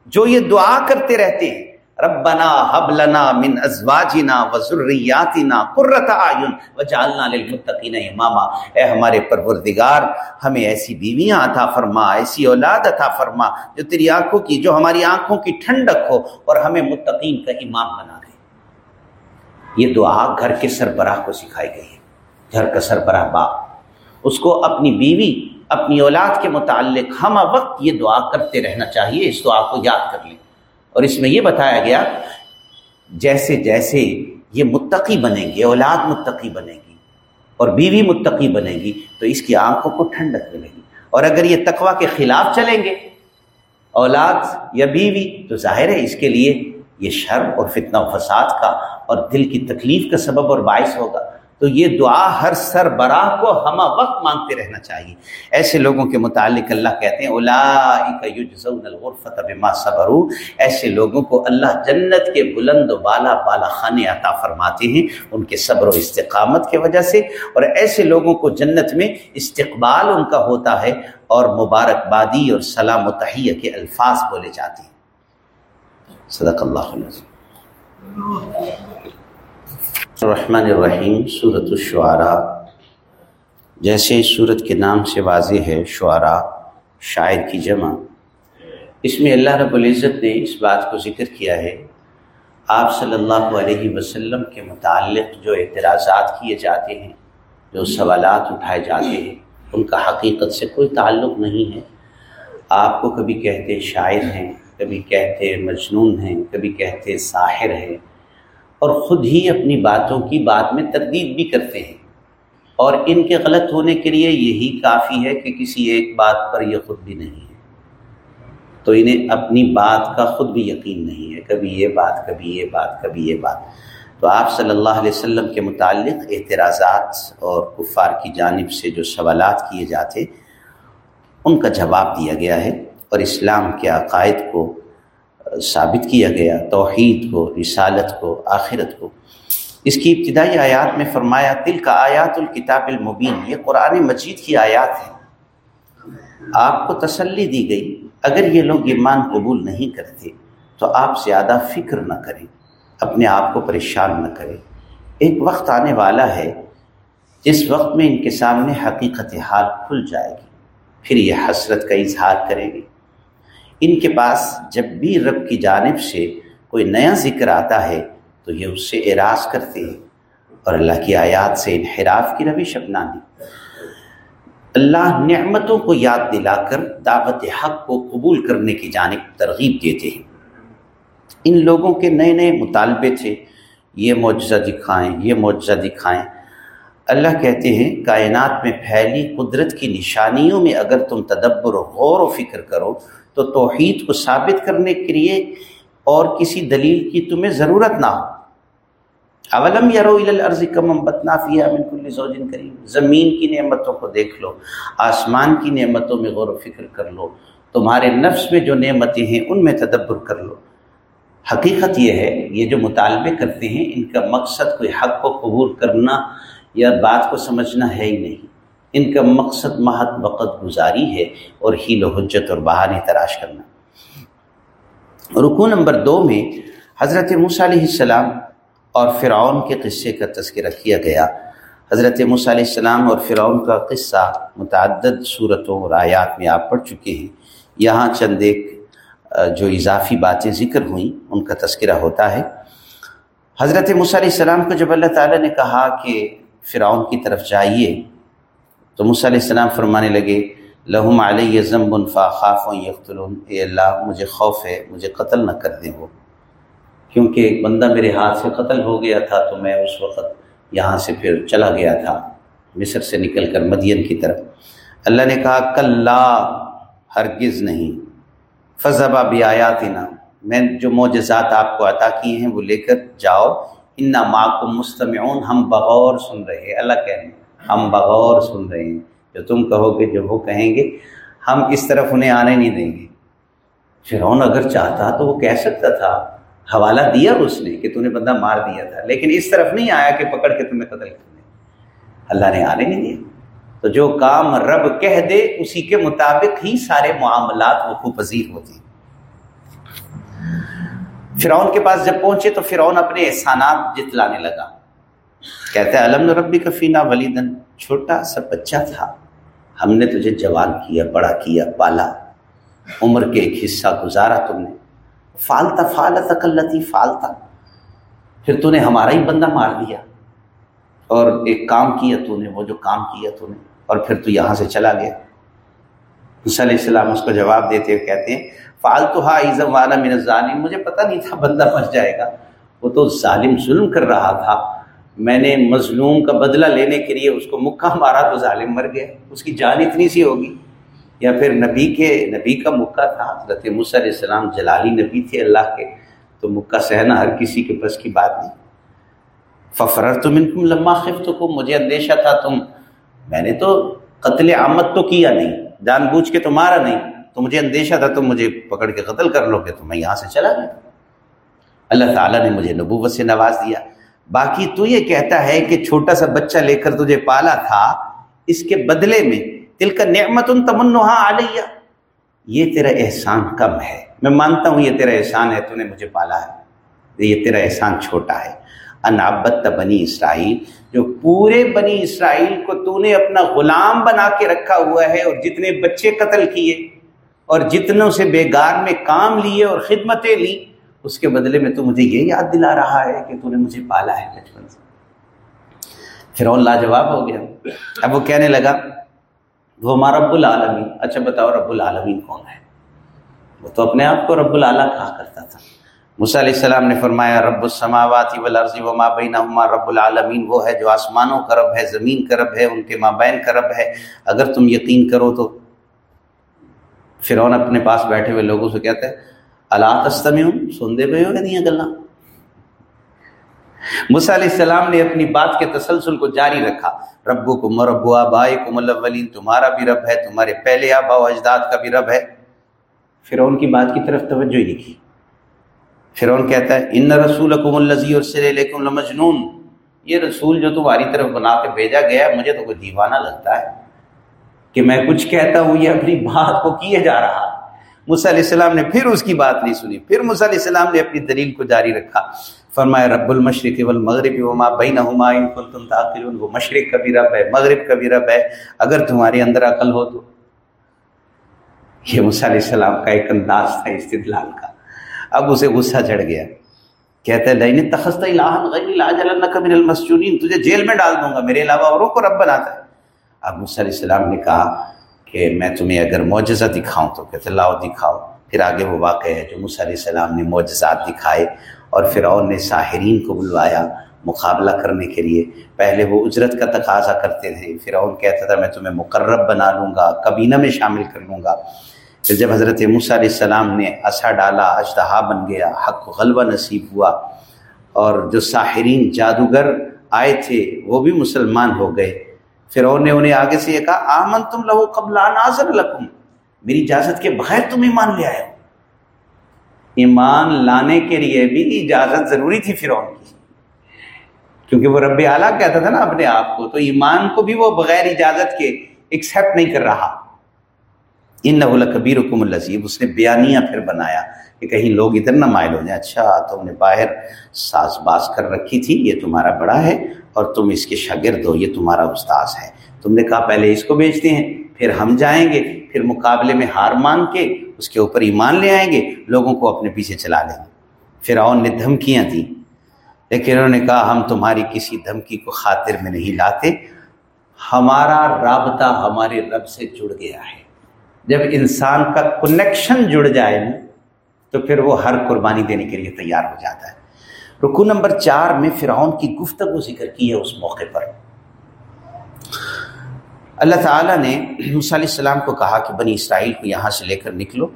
جو یہ دعا کرتے رہتے ہیں ربنا حب لنا من ازواجنا وذریاتنا قرۃ اعین وجعلنا للمتقین اماما۔ اے ہمارے پروردگار، ہمیں ایسی بیویاں عطا فرما، ایسی اولاد عطا فرما جو تیری آنکھوں کی، جو ہماری آنکھوں کی ٹھنڈک ہو اور ہمیں متقین کا امام بنا دے۔ یہ دعا گھر کے سربراہ کو سکھائی گئی ہے۔ گھر کا سربراہ باپ۔ اس کو اپنی بیوی، اپنی اولاد کے متعلق ہم وقت یہ دعا کرتے رہنا چاہیے، اس دعا کو یاد کر لیں۔ اور اس میں یہ بتایا گیا جیسے جیسے یہ متقی بنیں گے، اولاد متقی بنے گی اور بیوی متقی بنے گی، تو اس کی آنکھوں کو ٹھنڈک ملے گی۔ اور اگر یہ تقوا کے خلاف چلیں گے، اولاد یا بیوی، تو ظاہر ہے اس کے لیے یہ شر اور فتنہ و فساد کا اور دل کی تکلیف کا سبب اور باعث ہوگا۔ تو یہ دعا ہر سر براہ کو ہمہ وقت مانگتے رہنا چاہیے۔ ایسے لوگوں کے متعلق اللہ کہتے ہیں بما صبروا ایسے لوگوں کو اللہ جنت کے بلند و بالا بالا خانے عطا فرماتے ہیں ان کے صبر و استقامت کی وجہ سے۔ اور ایسے لوگوں کو جنت میں استقبال ان کا ہوتا ہے اور مبارکبادی اور سلام و تحیہ کے الفاظ بولے جاتے ہیں۔ صدق اللہ علیہ الرحمن الرحیم صورت الشعراء۔ جیسے صورت کے نام سے واضح ہے، شعراء، شاعر کی جمع۔ اس میں اللہ رب العزت نے اس بات کو ذکر کیا ہے۔ آپ صلی اللہ علیہ وسلم کے متعلق جو اعتراضات کیے جاتے ہیں، جو سوالات اٹھائے جاتے ہیں، ان کا حقیقت سے کوئی تعلق نہیں ہے۔ آپ کو کبھی کہتے شاعر ہیں، کبھی کہتے مجنون ہیں، کبھی کہتے ساحر ہیں۔ اور خود ہی اپنی باتوں کی بات میں تردید بھی کرتے ہیں۔ اور ان کے غلط ہونے کے لیے یہی کافی ہے کہ کسی ایک بات پر یہ خود بھی نہیں ہے۔ تو انہیں اپنی بات کا خود بھی یقین نہیں ہے۔ کبھی یہ بات، کبھی یہ بات، کبھی یہ بات۔ تو آپ صلی اللہ علیہ وسلم کے متعلق اعتراضات اور کفار کی جانب سے جو سوالات کیے جاتے، ان کا جواب دیا گیا ہے۔ اور اسلام کے عقائد کو ثابت کیا گیا، توحید کو، رسالت کو، آخرت کو۔ اس کی ابتدائی آیات میں فرمایا دل کا آیات الکتاب المبین، یہ قرآن مجید کی آیات ہے آپ کو تسلی دی گئی۔ اگر یہ لوگ ایمان قبول نہیں کرتے، تو آپ زیادہ فکر نہ کریں، اپنے آپ کو پریشان نہ کریں۔ ایک وقت آنے والا ہے، جس وقت میں ان کے سامنے حقیقت حال کھل جائے گی۔ پھر یہ حسرت کا اظہار کریں گے۔ ان کے پاس جب بھی رب کی جانب سے کوئی نیا ذکر آتا ہے تو یہ اس سے اعراض کرتے ہیں اور اللہ کی آیات سے انحراف کی روش اپنانی اللہ نعمتوں کو یاد دلا کر دعوت حق کو قبول کرنے کی جانب ترغیب دیتے ہیں۔ ان لوگوں کے نئے نئے مطالبے تھے۔ یہ معجزہ دکھائیں، یہ معجزہ دکھائیں۔ اللہ کہتے ہیں، کائنات میں پھیلی قدرت کی نشانیوں میں اگر تم تدبر و غور و فکر کرو تو توحید کو ثابت کرنے کے لیے اور کسی دلیل کی تمہیں ضرورت نہ ہو۔ اولم یارو الارض کم امبتنا فیا من کل زوجن کریم۔ زمین کی نعمتوں کو دیکھ لو، آسمان کی نعمتوں میں غور و فکر کر لو۔ تمہارے نفس میں جو نعمتیں ہیں، ان میں تدبر کر لو۔ حقیقت یہ ہے، یہ جو مطالبے کرتے ہیں، ان کا مقصد کوئی حق کو قبول کرنا یا بات کو سمجھنا ہے ہی نہیں۔ ان کا مقصد محت وقت گزاری ہے اور ہیل و حجت اور بہانی تراش کرنا۔ رکو نمبر دو میں حضرت موسیٰ علیہ السلام اور فرعون کے قصے کا تذکرہ کیا گیا۔ حضرت موسیٰ علیہ السلام اور فرعون کا قصہ متعدد صورتوں اور آیات میں آپ پڑھ چکے ہیں۔ یہاں چند ایک جو اضافی باتیں ذکر ہوئیں، ان کا تذکرہ ہوتا ہے۔ حضرت موسیٰ علیہ السلام کو جب اللہ تعالیٰ نے کہا کہ فرعون کی طرف جائیے تو مصع علیہ السلام فرمانے لگے، لہم علیہ ضمب الفا خاف و اے اللہ، مجھے خوف ہے، مجھے قتل نہ کر دیں وہ۔ کیونکہ ایک بندہ میرے ہاتھ سے قتل ہو گیا تھا تو میں اس وقت یہاں سے پھر چلا گیا تھا، مصر سے نکل کر مدین کی طرف۔ اللہ نے کہا کل ہرگز نہیں۔ فضبہ بھی آیات نا میں جو معجزات آپ کو عطا کیے ہیں وہ لے کر جاؤ۔ ان ماں کو مستمعون، ہم بغور سن رہے اللہ کہہ رہے ہیں۔ ہم بغور سن رہے ہیں۔ جو تم کہو گے، جو وہ کہیں گے، ہم اس طرف انہیں آنے نہیں دیں گے۔ فرعون اگر چاہتا تو وہ کہہ سکتا تھا۔ حوالہ دیا اس نے کہ تو نے بندہ مار دیا تھا، لیکن اس طرف نہیں آیا کہ پکڑ کے تمہیں قتل کر دیں اللہ نے آنے نہیں دیا۔ تو جو کام رب کہہ دے، اسی کے مطابق ہی سارے معاملات وقوع پذیر ہوتے ہیں۔ فرعون کے پاس جب پہنچے تو فرعون اپنے احسانات جتلانے لگا۔ کہتے ہیں علم ربی کفینہ ولیدن؟ چھوٹا سا بچہ تھا۔ ہم نے تجھے جوان کیا، بڑا کیا، پالا۔ عمر کے ایک حصہ گزارا تم نے۔ فالتا فالت اکلتی فالتا۔ پھر تو نے ہمارا ہی بندہ مار دیا۔ اور ایک کام کیا تو نے، وہ جو کام کیا تو نے۔ اور پھر تو یہاں سے چلا گیا۔ علیہ السلام اس کو جواب دیتے ہوئے کہتے ہیں فالتو ہا عزم والا من ظالم مجھے پتہ نہیں تھا بندہ پھنس جائے گا۔ وہ تو ظالم ظلم کر رہا تھا۔ میں نے مظلوم کا بدلہ لینے کے لیے اس کو مکہ مارا تو ظالم مر گیا۔ اس کی جان اتنی سی ہوگی۔ یا پھر نبی کے، نبی کا مکہ تھا، حضرت علیہ السلام جلالی نبی تھے اللہ کے، تو مکہ سہنا ہر کسی کے بس کی بات نہیں۔ ففرر تم ان لمحہ خف تو مجھے اندیشہ تھا تم۔ میں نے تو قتل آمد تو کیا نہیں، جان بوجھ کے تو مارا نہیں۔ تو مجھے اندیشہ تھا تم مجھے پکڑ کے قتل کر لو گے، تو میں یہاں سے چلا گیا۔ اللہ تعالیٰ نے مجھے نبوت سے نواز دیا۔ باقی تو یہ کہتا ہے کہ چھوٹا سا بچہ لے کر تجھے پالا تھا، اس کے بدلے میں دل کا نعمت ان تمنحا علیہ۔ یہ تیرا احسان کم ہے۔ میں مانتا ہوں یہ تیرا احسان ہے، تو نے مجھے پالا ہے۔ یہ تیرا احسان چھوٹا ہے۔ انابت بنی اسرائیل، جو پورے بنی اسرائیل کو تو نے اپنا غلام بنا کے رکھا ہوا ہے اور جتنے بچے قتل کیے اور جتنوں سے بیگار میں کام لیے اور خدمتیں لی اس کے بدلے میں تو مجھے یہ یاد دلا رہا ہے کہ تو نے مجھے پالا ہے بچپن سے۔ پھر لاجواب ہو گیا۔ اب وہ کہنے لگا، وہ ہمارا رب العالمین۔ اچھا بتاؤ، رب العالمین کون ہے؟ وہ تو اپنے آپ کو رب العلیٰ کہا کرتا تھا۔ مصع علیہ السلام نے فرمایا، رب السماواتی والارض وما بینہما رب العالمین۔ وہ ہے جو آسمانوں کا رب ہے، زمین کا رب ہے، ان کے مابین کا رب ہے۔ اگر تم یقین کرو تو فرعون اپنے پاس بیٹھے ہوئے لوگوں سے کہتے ہیں اللہ تستمیون سن پہ ہو کہ نہیں گلا مصع علیہ السلام نے اپنی بات کے تسلسل کو جاری رکھا۔ ربو کو مربو آبائی کو ملولین تمہارا بھی رب ہے، تمہارے پہلے آبا و اجداد کا بھی رب ہے۔ فرعون کی بات کی طرف توجہ ہی نہیں کی۔ فرعون کہتا ہے، ان رسول اکم الزی اور مجنون یہ رسول جو تمہاری طرف بنا کے بھیجا گیا مجھے تو کوئی دیوانہ لگتا ہے کہ میں کچھ کہتا ہوں، یہ اپنی بات کو کیے جا رہا مصع علیہ السلام نے پھر اس کی بات نہیں سنی۔ پھر مصع علیہ السلام نے اپنی دلیل کو جاری رکھا۔ فرمایا، رب المشرق والمغرب وما بینہما ان کنتم تعقلون وہ مشرق کا بھی رب ہے، مغرب کا بھی رب ہے۔ اگر تمہارے اندر عقل ہو تو۔ یہ مصع علیہ السلام کا ایک انداز تھا استدلال کا۔ اب اسے غصہ چڑھ گیا۔ کہتا ہے، لئن تخصت کہتے لین تخست من المسجونین تجھے جیل میں ڈال دوں گا، میرے علاوہ اوروں کو رب بناتا ہے۔ اب موسیٰ علیہ السلام نے کہا کہ میں تمہیں اگر معجزہ دکھاؤں تو کہتے لاؤ دکھاؤ۔ پھر آگے وہ واقع ہے جو موسیٰ علیہ السلام نے معجزات دکھائے اور فرعون نے ساحرین کو بلوایا مقابلہ کرنے کے لیے۔ پہلے وہ اجرت کا تقاضا کرتے تھے۔ فرعون کہتا تھا، میں تمہیں مقرب بنا لوں گا کبینہ میں شامل کر لوں گا۔ پھر جب حضرت موسیٰ علیہ السلام نے اصا ڈالا اجتہا بن گیا، حق غلبہ نصیب ہوا۔ اور جو ساحرین جادوگر آئے تھے، وہ بھی مسلمان ہو گئے۔ پھر نے انہیں آگے سے یہ کہا آمن تم لہو قبل ناظر لکم. میری اجازت کے بغیر تم ایمان لے آئے ایمان لانے کے لیے بھی اجازت ضروری تھی فرعون کی. کیونکہ وہ رب اعلیٰ کہتا تھا نا اپنے آپ کو، تو ایمان کو بھی وہ بغیر اجازت کے ایکسیپٹ نہیں کر رہا. ان نہ کبیر حکم الزیب اس نے بیانیہ پھر بنایا. کہ کہیں لوگ ادھر نہ مائل ہو جائیں۔ اچھا تم نے باہر ساز باز کر رکھی تھی، یہ تمہارا بڑا ہے، اور تم اس کے شاگرد ہو، یہ تمہارا استاذ ہے۔ تم نے کہا، پہلے اس کو بیچتے ہیں، پھر ہم جائیں گے، پھر مقابلے میں ہار مان کے اس کے اوپر ایمان لے آئیں گے، لوگوں کو اپنے پیچھے چلا لیں گے۔ پھر اون نے دھمکیاں دیں۔ لیکن انہوں نے کہا، ہم تمہاری کسی دھمکی کو خاطر میں نہیں لاتے۔ ہمارا رابطہ ہمارے رب سے جڑ گیا ہے۔ جب انسان کا کنیکشن جڑ جائے نا تو پھر وہ ہر قربانی دینے کے لیے تیار ہو جاتا ہے۔ رکو نمبر چار میں فرعون کی گفتگو ذکر کی ہے اس موقع پر۔ اللہ تعالیٰ نے علیہ السلام کو کہا کہ بنی اسرائیل کو یہاں سے لے کر نکلو۔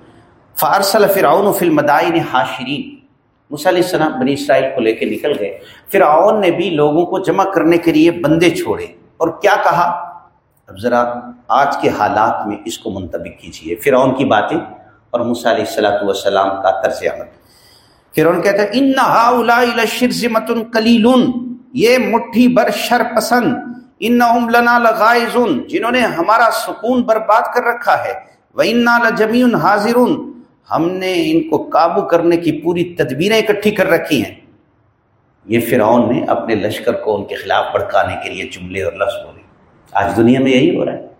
فارسل فرعون فی المدائن حاشرین۔ علیہ السلام بنی اسرائیل کو لے کے نکل گئے۔ فرعون نے بھی لوگوں کو جمع کرنے کے لیے بندے چھوڑے۔ اور کیا کہا؟ اب ذرا آج کے حالات میں اس کو منتبک کیجیے فرعون کی باتیں۔ اور موسیٰ علیہ السلاۃ والسلام کا طرز عمل۔ فرعون کہتا ہے ان شرزمت کلیل یہ مٹھی بر شر پسند۔ ان لنا لغائزون جنہوں نے ہمارا سکون برباد کر رکھا ہے۔ وہ انا لجمی حاضر ہم نے ان کو قابو کرنے کی پوری تدبیریں اکٹھی کر رکھی ہیں۔ یہ فرعون نے اپنے لشکر کو ان کے خلاف بڑکانے کے لیے جملے اور لفظ بولے۔ آج دنیا میں یہی ہو رہا ہے۔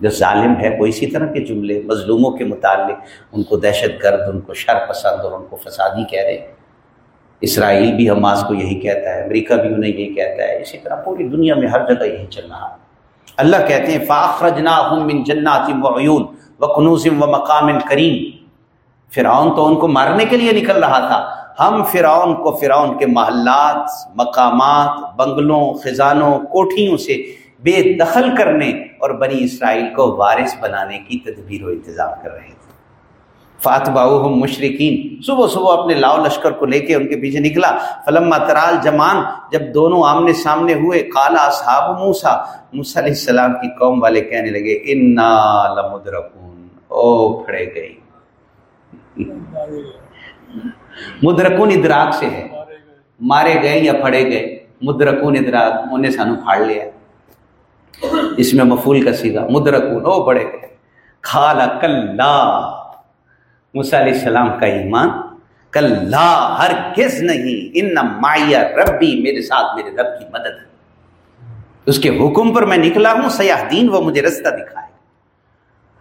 جو ظالم ہے، وہ اسی طرح کے جملے، مظلوموں کے متعلق، ان کو دہشت گرد، ان کو شر پسند اور ان کو فسادی کہہ رہے ہیں۔ اسرائیل بھی حماس کو یہی کہتا ہے، امریکہ بھی انہیں یہی کہتا ہے۔ اسی طرح پوری دنیا میں ہر جگہ یہی چل رہا ہے۔ اللہ کہتے ہیں فاخرجنا من جنات وعیون وکنوز و مقام کریم فرعون تو ان کو مارنے کے لیے نکل رہا تھا۔ ہم فرعون کو فرعون کے محلات، مقامات، بنگلوں، خزانوں، کوٹھیوں سے بے دخل کرنے اور بنی اسرائیل کو وارث بنانے کی تدبیر و انتظام کر رہے تھے۔ فاتبہ مشرقین صبح صبح اپنے لاؤ لشکر کو لے کے ان کے پیچھے نکلا۔ فلما ترال جمان جب دونوں آمنے سامنے ہوئے کالا صحاب موسا موسا علیہ السلام کی قوم والے کہنے لگے انا لمدرکون او پھڑے گئی مدرکون ادراک سے ہے مارے گئے یا پھڑے گئے؟ مدرکون ادراک انہیں سانو پھاڑ لیا۔ اس میں مفول کا سیگا، مدرکون، او پڑے گئے کھالا کلا۔ علیہ السلام کا ایمان کلا ہر کس نہیں۔ ان مایا ربی، میرے ساتھ میرے رب کی مدد۔ اس کے حکم پر میں نکلا ہوں سیاح دین وہ مجھے رستہ دکھائے۔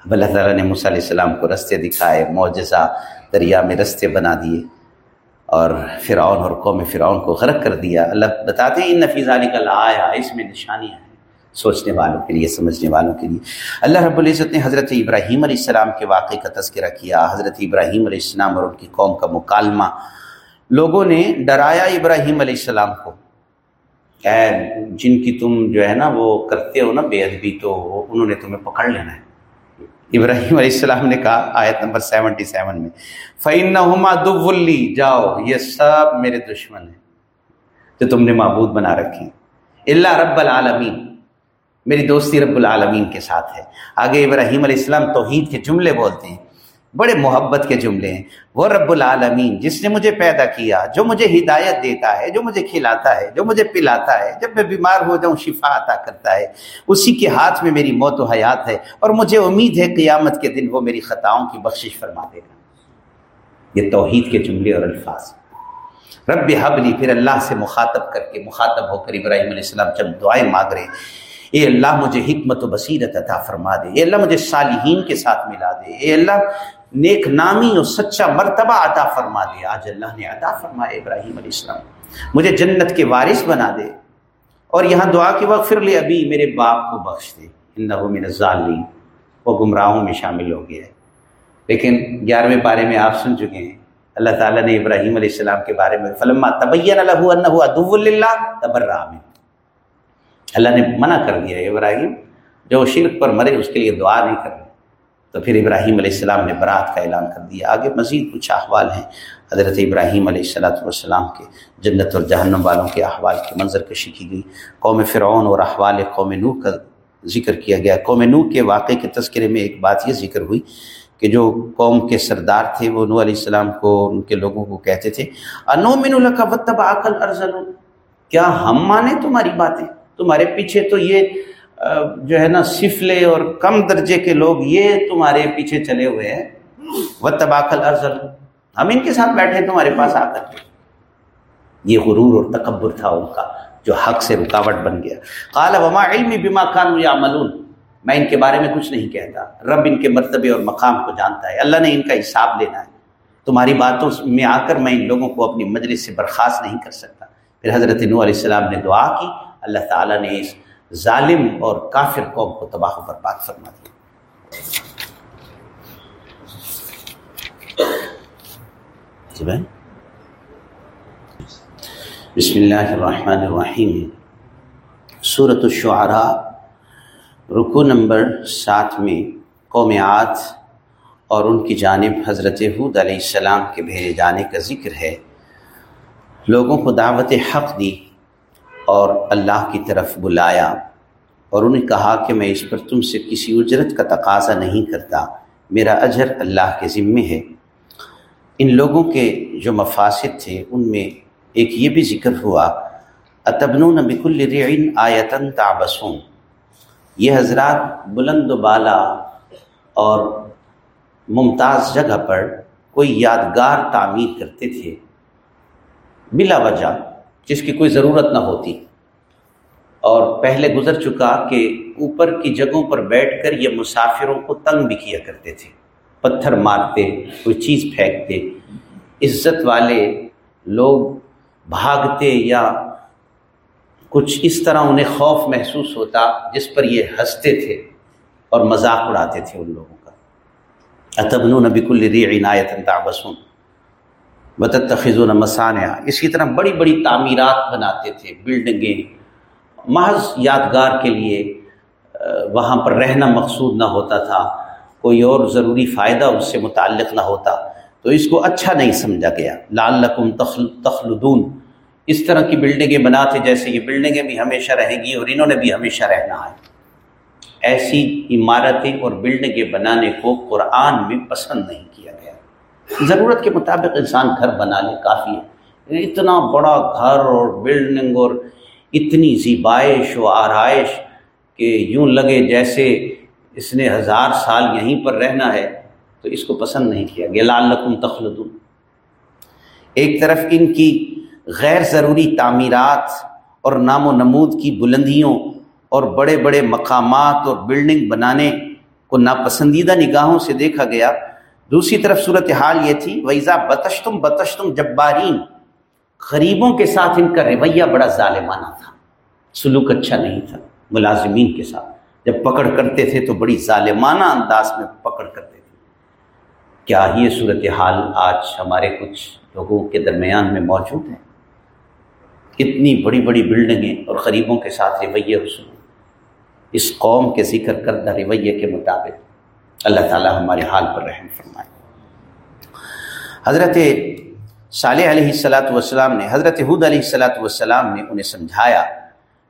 اب اللہ تعالیٰ نے علیہ السلام کو رستے دکھائے، معجزہ دریا میں رستے بنا دیے۔ اور فرعون اور قوم فرعون کو غرق کر دیا۔ اللہ بتاتے ہیں، ان نفیز علی کا آیا اس میں نشانیاں ہیں سوچنے والوں کے لیے، سمجھنے والوں کے لیے۔ اللہ رب العزت نے حضرت ابراہیم علیہ السلام کے واقعے کا تذکرہ کیا۔ حضرت ابراہیم علیہ السلام اور ان کی قوم کا مکالمہ۔ لوگوں نے ڈرایا ابراہیم علیہ السلام کو۔ اے، جن کی تم جو ہے نا، وہ کرتے ہو نا، بے ادبی تو انہوں نے تمہیں پکڑ لینا ہے۔ ابراہیم علیہ السلام نے کہا، آیت نمبر سیونٹی سیون میں فعین دبلی جاؤ، یہ سب میرے دشمن ہیں جو تم نے معبود بنا رکھے اللہ رب العالمین میری دوستی رب العالمین کے ساتھ ہے۔ آگے ابراہیم علیہ السلام توحید کے جملے بولتے ہیں۔ بڑے محبت کے جملے ہیں۔ وہ رب العالمین، جس نے مجھے پیدا کیا، جو مجھے ہدایت دیتا ہے، جو مجھے کھلاتا ہے، جو مجھے پلاتا ہے، جب میں بیمار ہو جاؤں، شفا عطا کرتا ہے۔ اسی کے ہاتھ میں میری موت و حیات ہے اور مجھے امید ہے قیامت کے دن وہ میری خطاؤں کی بخشش فرما دے گا۔ یہ توحید کے جملے اور الفاظ۔ رب حبلی، پھر اللہ سے مخاطب کر کے مخاطب ہو کر ابراہیم علیہ السلام جب دعائیں مانگ رہے اے اللہ مجھے حکمت و بصیرت عطا فرما دے۔ اے اللہ مجھے صالحین کے ساتھ ملا دے۔ اے اللہ نیک نامی اور سچا مرتبہ عطا فرما دے۔ آج اللہ نے عطا فرمایا ابراہیم علیہ السلام۔ مجھے جنت کے وارث بنا دے۔ اور یہاں دعا کے وقت پھر لے ابھی میرے باپ کو بخش دے۔ من ظالم وہ گمراہوں میں شامل ہو گیا ہے لیکن گیارہویں بارے میں آپ سن چکے ہیں۔ اللہ تعالیٰ نے ابراہیم علیہ السلام کے بارے میں فلما تبین ادو اللہ تبر اللہ نے منع کر دیا ابراہیم، جو شرک پر مرے اس کے لیے دعا نہیں کر تو پھر ابراہیم علیہ السلام نے برات کا اعلان کر دیا۔ آگے مزید کچھ احوال ہیں حضرت ابراہیم علیہ السلاۃ والسلام کے جنت اور جہنم والوں کے احوال کی منظر کشی کی گئی۔ قوم فرعون اور احوال قوم نو کا ذکر کیا گیا۔ قوم نو کے واقعے کے تذکرے میں ایک بات یہ ذکر ہوئی کہ جو قوم کے سردار تھے، وہ نو علیہ السلام کو، ان کے لوگوں کو کہتے تھے انو من ارزل کیا ہم مانیں تمہاری باتیں؟ تمہارے پیچھے تو یہ جو ہے نا، سفلے اور کم درجے کے لوگ یہ تمہارے پیچھے چلے ہوئے ہیں۔ وہ تباخل ارزل ہم ان کے ساتھ بیٹھے، تمہارے پاس آ کر۔ یہ غرور اور تکبر تھا ان کا، جو حق سے رکاوٹ بن گیا۔ قال وما علم بما كانوا يعملون۔ میں ان کے بارے میں کچھ نہیں کہتا۔ رب ان کے مرتبے اور مقام کو جانتا ہے۔ اللہ نے ان کا حساب لینا ہے۔ تمہاری باتوں میں آ کر میں ان لوگوں کو اپنی مجلس سے برخاست نہیں کر سکتا۔ پھر حضرت نو علیہ السلام نے دعا کی۔ اللہ تعالیٰ نے اس ظالم اور کافر قوم کو تباہ و برباد فرما دیا۔ جی بسم اللہ الرحمن الرحیم۔ صورت الشعراء رکو نمبر سات میں قوم عاد اور ان کی جانب حضرت حود علیہ السلام کے بھیجے جانے کا ذکر ہے۔ لوگوں کو دعوت حق دی۔ اور اللہ کی طرف بلایا اور انہیں کہا کہ میں اس پر تم سے کسی اجرت کا تقاضا نہیں کرتا، میرا اجر اللہ کے ذمے ہے۔ ان لوگوں کے جو مفاصد تھے، ان میں ایک یہ بھی ذکر ہوا، اتبنون بک الرعین آیتن تابسوں یہ حضرات بلند و بالا اور ممتاز جگہ پر کوئی یادگار تعمیر کرتے تھے۔ بلا وجہ جس کی کوئی ضرورت نہ ہوتی۔ اور پہلے گزر چکا کہ اوپر کی جگہوں پر بیٹھ کر یہ مسافروں کو تنگ بھی کیا کرتے تھے۔ پتھر مارتے، کوئی چیز پھینکتے۔ عزت والے لوگ بھاگتے یا کچھ اس طرح انہیں خوف محسوس ہوتا جس پر یہ ہنستے تھے اور مذاق اڑاتے تھے ان لوگوں کا۔ اتبن نبی الری عنایت تابسن بتخذ مسانیہ اسی طرح بڑی بڑی تعمیرات بناتے تھے بلڈنگیں۔ محض یادگار کے لیے وہاں پر رہنا مقصود نہ ہوتا تھا۔ کوئی اور ضروری فائدہ اس سے متعلق نہ ہوتا۔ تو اس کو اچھا نہیں سمجھا گیا۔ لال لقم تخلدون۔ اس طرح کی بلڈنگیں بناتے جیسے یہ بلڈنگیں بھی ہمیشہ رہیں گی اور انہوں نے بھی ہمیشہ رہنا ہے۔ ایسی عمارتیں اور بلڈنگیں بنانے کو قرآن میں پسند نہیں کیا۔ ضرورت کے مطابق انسان گھر بنا لے، کافی ہے۔ اتنا بڑا گھر اور بلڈنگ اور اتنی زیبائش و آرائش کہ یوں لگے جیسے اس نے ہزار سال یہیں پر رہنا ہے، تو اس کو پسند نہیں کیا گیا۔ لال لقم تخلدون۔ ایک طرف ان کی غیر ضروری تعمیرات اور نام و نمود کی بلندیوں اور بڑے بڑے مقامات اور بلڈنگ بنانے کو ناپسندیدہ نگاہوں سے دیکھا گیا دوسری طرف صورت حال یہ تھی ویزا بتشتم بتشتم جبارین غریبوں کے ساتھ ان کا رویہ بڑا ظالمانہ تھا۔ سلوک اچھا نہیں تھا، ملازمین کے ساتھ۔ جب پکڑ کرتے تھے تو بڑی ظالمانہ انداز میں پکڑ کرتے تھے۔ کیا یہ صورت حال آج ہمارے کچھ لوگوں کے درمیان میں موجود ہے؟ اتنی بڑی بڑی بلڈنگیں اور غریبوں کے ساتھ رویہ رسول اس قوم کے ذکر کردہ رویے کے مطابق اللہ تعالیٰ ہمارے حال پر رحم فرمائے۔ حضرت صالح علیہ السلاۃ والسلام نے، حضرت حود علیہ السلاۃ والسلام نے انہیں سمجھایا۔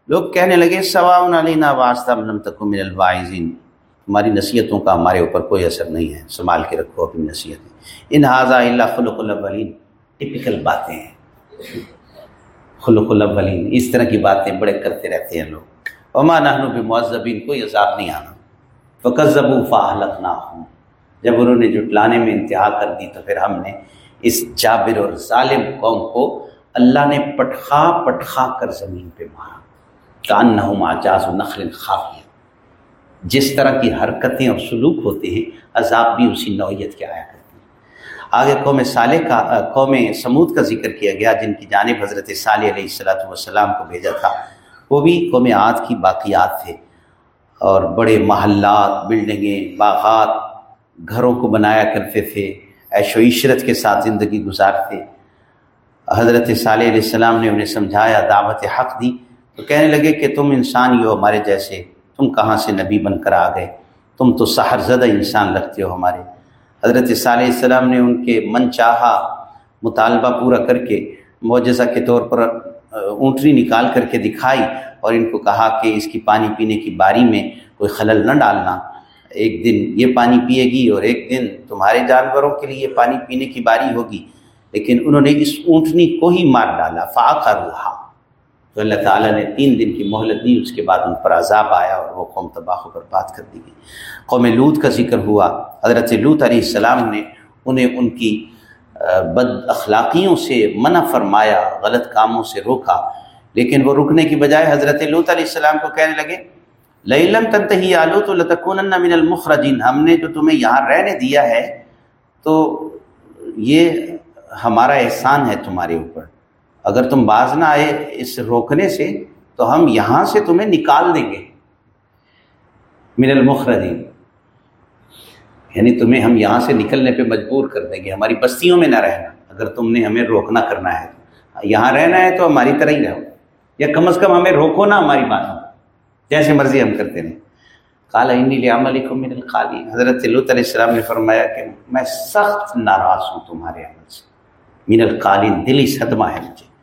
لوگ کہنے لگے ثواؤن علینا واسطہ من من الواعظین۔ ہماری نصیحتوں کا ہمارے اوپر کوئی اثر نہیں ہے، سنبھال کے رکھو اپنی نصیحتیں۔ ان حاضہ اللہ خلق الاولین۔ ٹپیکل باتیں ہیں۔ خلق الاولین، اس طرح کی باتیں بڑے کرتے رہتے ہیں لوگ۔ وما نحن بمعذبین، کوئی عذاب نہیں آنا۔ فقط ضبو فاحلت نہ ہوں جب انہوں نے جٹلانے میں انتہا کر دی تو پھر ہم نے اس جابر اور ظالم قوم کو اللہ نے پٹخا پٹخا کر زمین پہ مارا۔ کان نہ آجاز و نخل خافیہ جس طرح کی حرکتیں اور سلوک ہوتے ہیں، عذاب بھی اسی نوعیت کے آیا کرتے ہیں۔ آگے قوم صالح کا، قوم سمود کا ذکر کیا گیا، جن کی جانب حضرت صالح علیہ السلاۃ والسلام کو بھیجا تھا۔ وہ بھی قوم عاد کی باقیات تھے۔ اور بڑے محلات، بلڈنگیں، باغات گھروں کو بنایا کرتے تھے، عیش و عشرت کے ساتھ زندگی گزارتے۔ حضرت صالح علیہ السلام نے انہیں سمجھایا، دعوت حق دی۔ تو کہنے لگے کہ تم انسان ہی ہو ہمارے جیسے، تم کہاں سے نبی بن کر آ گئے؟ تم تو سحر زدہ انسان لگتے ہو ہمارے۔ حضرت صالح السلام نے ان کے من چاہا مطالبہ پورا کر کے، معجزہ کے طور پر اونٹری نکال کر کے دکھائی۔ اور ان کو کہا کہ اس کی پانی پینے کی باری میں کوئی خلل نہ ڈالنا۔ ایک دن یہ پانی پیے گی اور ایک دن تمہارے جانوروں کے لیے پانی پینے کی باری ہوگی۔ لیکن انہوں نے اس اونٹنی کو ہی مار ڈالا۔ فاقہ روحا تو اللہ تعالیٰ نے تین دن کی مہلت دی، اس کے بعد ان پر عذاب آیا اور وہ قوم تباہ و برباد کر دی گئی۔ قوم لوت کا ذکر ہوا۔ حضرت لوت علیہ السلام نے انہیں ان کی بد اخلاقیوں سے منع فرمایا، غلط کاموں سے روکا۔ لیکن وہ رکنے کی بجائے حضرت لوت علیہ السلام کو کہنے لگے لم یا کم از کم ہمیں روکو نا ہماری باتوں جیسے مرضی ہم کرتے رہیں۔ کالا علیکم من القالی حضرت علیہ السلام نے فرمایا کہ میں سخت ناراض ہوں تمہارے عمل سے۔ من القالین، دلی صدمہ ہے مجھے۔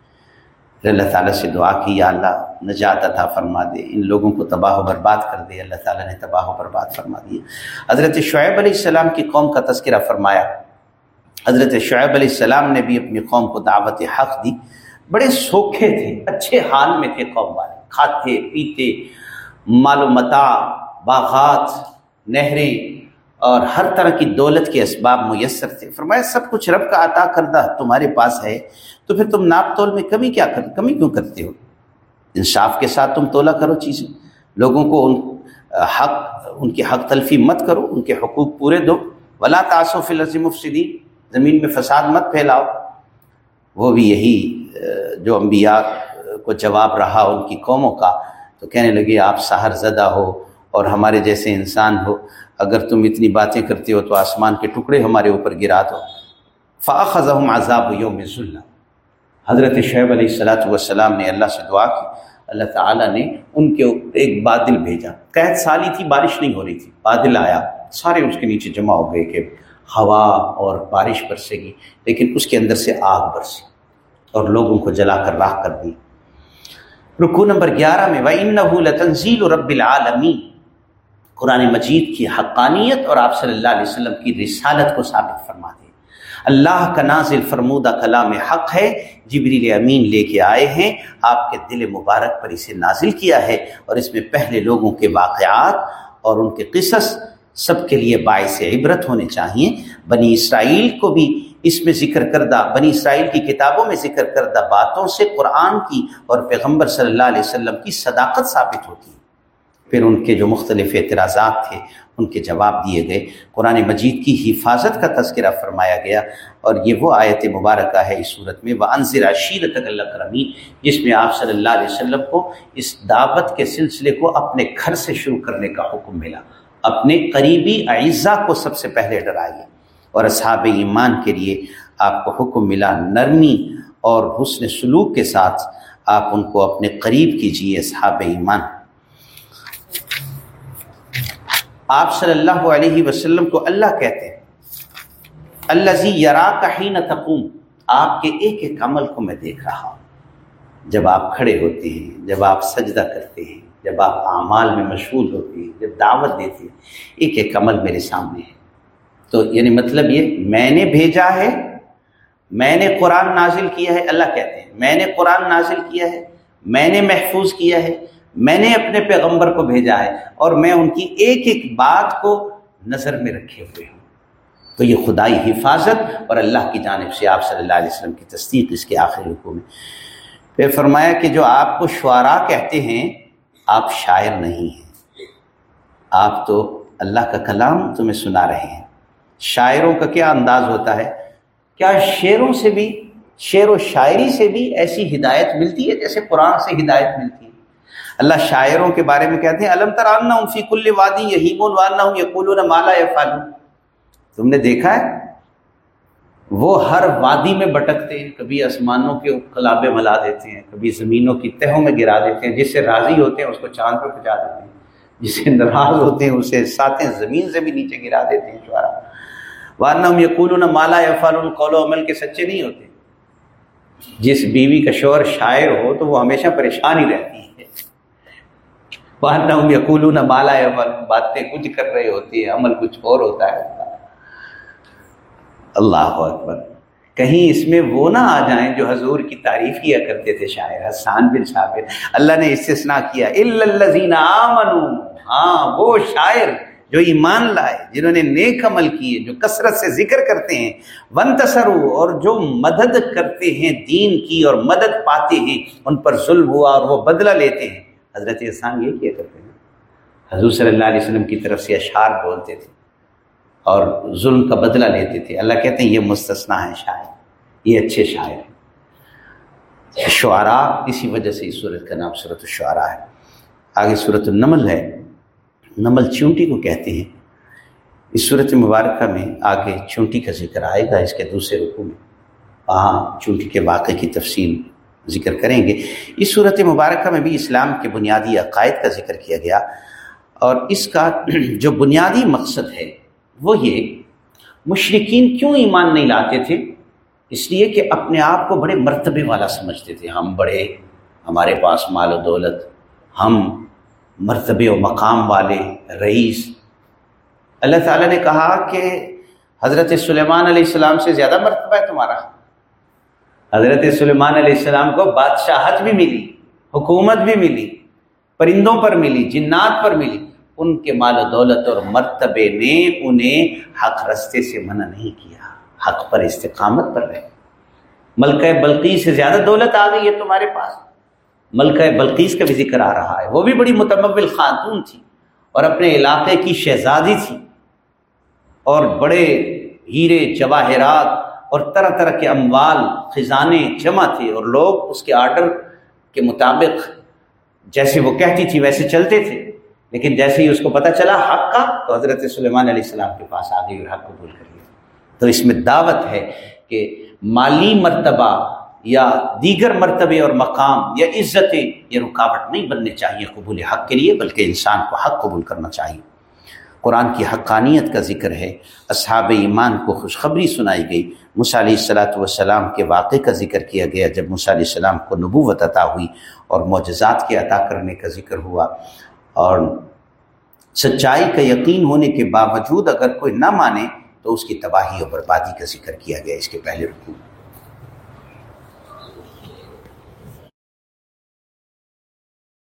اللہ تعالیٰ سے دعا کی، یا اللہ، نجات عطا فرما دے۔ ان لوگوں کو تباہ و برباد کر دے۔ اللہ تعالیٰ نے تباہ و برباد فرما دیا۔ حضرت شعیب علیہ السلام کی قوم کا تذکرہ فرمایا۔ حضرت شعیب علیہ السلام نے بھی اپنی قوم کو دعوت حق دی۔ بڑے سوکھے تھے، اچھے حال میں تھے قوم والے۔ کھاتے، پیتے، مال و متا، باغات، نہریں اور ہر طرح کی دولت کے اسباب میسر تھے۔ فرمایا، سب کچھ رب کا عطا کردہ تمہارے پاس ہے، تو پھر تم ناپ تول میں کمی کیا کر، کمی کیوں کرتے ہو؟ انصاف کے ساتھ تم تولا کرو چیزیں۔ لوگوں کو ان حق، ان کی حق تلفی مت کرو، ان کے حقوق پورے دو۔ ولا تعصف العظیم مفصدی زمین میں فساد مت پھیلاؤ۔ وہ بھی یہی جو انبیاء کو جواب رہا ان کی قوموں کا، تو کہنے لگے، آپ سہر زدہ ہو اور ہمارے جیسے انسان ہو، اگر تم اتنی باتیں کرتے ہو تو آسمان کے ٹکڑے ہمارے اوپر گرا دو۔ فاخذہم عذاب یوم ذلہ حضرت شعیب علیہ السلاۃ والسلام نے اللہ سے دعا کی، اللہ تعالیٰ نے ان کے ایک بادل بھیجا۔ قید سالی تھی، بارش نہیں ہو رہی تھی، بادل آیا، سارے اس کے نیچے جمع ہو گئے کہ ہوا اور بارش برسے گی لیکن اس کے اندر سے آگ برسی اور لوگوں کو جلا کر راہ کر دی۔ رکو نمبر گیارہ میں، وَإِنَّهُ لَتَنزِيلُ رَبِّ الْعَالَمِينَ۔ قرآن مجید کی حقانیت اور آپ صلی اللہ علیہ وسلم کی رسالت کو ثابت فرما دے۔ اللہ کا نازل فرمودہ کلام حق ہے، جبریل امین لے کے آئے ہیں۔ آپ کے دل مبارک پر اسے نازل کیا ہے اور اس میں پہلے لوگوں کے واقعات اور ان کے قصص سب کے لیے باعث عبرت ہونے چاہیے۔ بنی اسرائیل کو بھی اس میں ذکر کردہ، بنی اسرائیل کی کتابوں میں ذکر کردہ باتوں سے قرآن کی اور پیغمبر صلی اللہ علیہ وسلم کی صداقت ثابت ہوتی۔ ہے پھر ان کے جو مختلف اعتراضات تھے، ان کے جواب دیے گئے۔ قرآن مجید کی حفاظت کا تذکرہ فرمایا گیا اور یہ وہ آیت مبارکہ ہے اس صورت میں وہ انضر عشیر اللہ کرمی جس میں آپ صلی اللہ علیہ وسلم کو اس دعوت کے سلسلے کو اپنے گھر سے شروع کرنے کا حکم ملا۔ اپنے قریبی اعزا کو سب سے پہلے ڈرائیے اور اصحاب ایمان کے لیے آپ کو حکم ملا نرمی اور حسن سلوک کے ساتھ آپ ان کو اپنے قریب کیجیے اصحاب ایمان۔ آپ صلی اللہ علیہ وسلم کو اللہ کہتے ہیں اللہ زی یرا کہیں تقوم، آپ کے ایک ایک عمل کو میں دیکھ رہا ہوں۔ جب آپ کھڑے ہوتے ہیں، جب آپ سجدہ کرتے ہیں جب آپ اعمال میں مشغول ہوتے ہیں، جب دعوت دیتے ہیں، ایک ایک عمل میرے سامنے ہے۔ تو یعنی مطلب یہ میں نے بھیجا ہے، میں نے قرآن نازل کیا ہے، اللہ کہتے ہیں۔ میں نے قرآن نازل کیا ہے، میں نے محفوظ کیا ہے، میں نے اپنے پیغمبر کو بھیجا ہے اور میں ان کی ایک ایک بات کو نظر میں رکھے ہوئے ہوں۔ تو یہ خدائی حفاظت اور اللہ کی جانب سے آپ صلی اللہ علیہ وسلم کی تصدیق اس کے آخری رقو میں۔ پھر فرمایا کہ جو آپ کو شعراء کہتے ہیں آپ شاعر نہیں ہیں۔ آپ تو اللہ کا کلام تمہیں سنا رہے ہیں۔ شاعروں کا کیا انداز ہوتا ہے؟ کیا شعروں سے بھی، شعر و شاعری سے بھی ایسی ہدایت ملتی ہے جیسے قرآن سے ہدایت ملتی ہے؟ اللہ شاعروں کے بارے میں کہتے ہیں علم ترانہ فی کل وادی یہیم الوانا ہوں یقول مالا یا فالو تم نے دیکھا ہے؟ وہ ہر وادی میں بٹکتے ہیں، کبھی آسمانوں کے کلابے ملا دیتے ہیں، کبھی زمینوں کی تہوں میں گرا دیتے ہیں، جس سے راضی ہوتے ہیں، اس کو چاند پہ پہنچا دیتے ہیں۔ جس سے ناراض ہوتے ہیں، اسے ساتیں زمین سے بھی نیچے گرا دیتے ہیں، شعرا۔ وارنہ یقول مالا یا فالون قول و عمل کے سچے نہیں ہوتے۔ جس بیوی کا شور شاعر ہو تو وہ ہمیشہ پریشان ہی رہتی ہے۔ نہ یقول نہ مالا عمل باتیں کچھ کر رہے ہوتی ہیں، عمل کچھ اور ہوتا ہے۔ اللہ اکبر۔ کہیں اس میں وہ نہ آ جائیں جو حضور کی تعریف کیا کرتے تھے شاعر، حسان بن شابر اللہ نے استثناء کیا آمنوا۔ ہاں وہ شاعر جو ایمان لائے، جنہوں نے نیک عمل کیے، جو کثرت سے ذکر کرتے ہیں۔ ون تصرو اور جو مدد کرتے ہیں، دین کی اور مدد پاتے ہیں، ان پر ظلم ہوا اور وہ بدلہ لیتے ہیں۔ حضرت احسان یہ کیا کرتے ہیں؟ حضور صلی اللہ علیہ وسلم کی طرف سے اشعار بولتے تھے۔ اور ظلم کا بدلہ لیتے تھے اللہ کہتے ہیں یہ مستثنا ہے شاعر۔ یہ اچھے شاعر ہیں۔ شعراء، اسی وجہ سے اس صورت کا نام صورت الشعراء ہے۔ آگے صورت النمل ہے۔ نمل چونٹی کو کہتے ہیں۔ اس صورت مبارکہ میں آگے چونٹی کا ذکر آئے گا۔ اس کے دوسرے رقو میں وہاں چونٹی کے واقعے کی تفصیل ذکر کریں گے۔ اس صورت مبارکہ میں بھی اسلام کے بنیادی عقائد کا ذکر کیا گیا۔ اور اس کا جو بنیادی مقصد ہے وہ یہ مشرقین کیوں ایمان نہیں لاتے تھے؟ اس لیے کہ اپنے آپ کو بڑے مرتبے والا سمجھتے تھے۔ ہم بڑے، ہمارے پاس مال و دولت، ہم مرتبے و مقام والے رئیس۔ اللہ تعالیٰ نے کہا کہ حضرت سلیمان علیہ السلام سے زیادہ مرتبہ ہے تمہارا۔ حضرت سلیمان علیہ السلام کو بادشاہت بھی ملی، حکومت بھی ملی، پرندوں پر ملی، جنات پر ملی۔ ان کے مال و دولت اور مرتبے نے انہیں حق رستے سے منع نہیں کیا، حق پر استقامت پر رہے۔ ملکہ بلقیس سے زیادہ دولت آ گئی ہے تمہارے پاس۔ ملکہ بلقیس کا بھی ذکر آ رہا ہے۔ وہ بھی بڑی متمول خاتون تھی اور اپنے علاقے کی شہزادی تھی۔ اور بڑے ہیرے، جواہرات اور طرح طرح کے اموال، خزانے جمع تھے اور لوگ اس کے آرڈر کے مطابق جیسے وہ کہتی تھی ویسے چلتے تھے۔ لیکن جیسے ہی اس کو پتہ چلا حق کا، تو حضرت سلیمان علیہ السلام کے پاس آ گئی اور حق قبول کر لیا تو اس میں دعوت ہے کہ مالی مرتبہ یا دیگر مرتبے اور مقام یا عزتیں یہ رکاوٹ نہیں بننے چاہیے قبول حق کے لیے، بلکہ انسان کو حق قبول کرنا چاہیے۔ قرآن کی حقانیت کا ذکر ہے، اصحاب ایمان کو خوشخبری سنائی گئی۔ علیہ السلاۃ والسلام کے واقعے کا ذکر کیا گیا جب علیہ السلام کو نبوت عطا ہوئی اور معجزات کے عطا کرنے کا ذکر ہوا۔ اور سچائی کا یقین ہونے کے باوجود اگر کوئی نہ مانے تو اس کی تباہی اور بربادی کا ذکر کیا گیا اس کے پہلے رکوع۔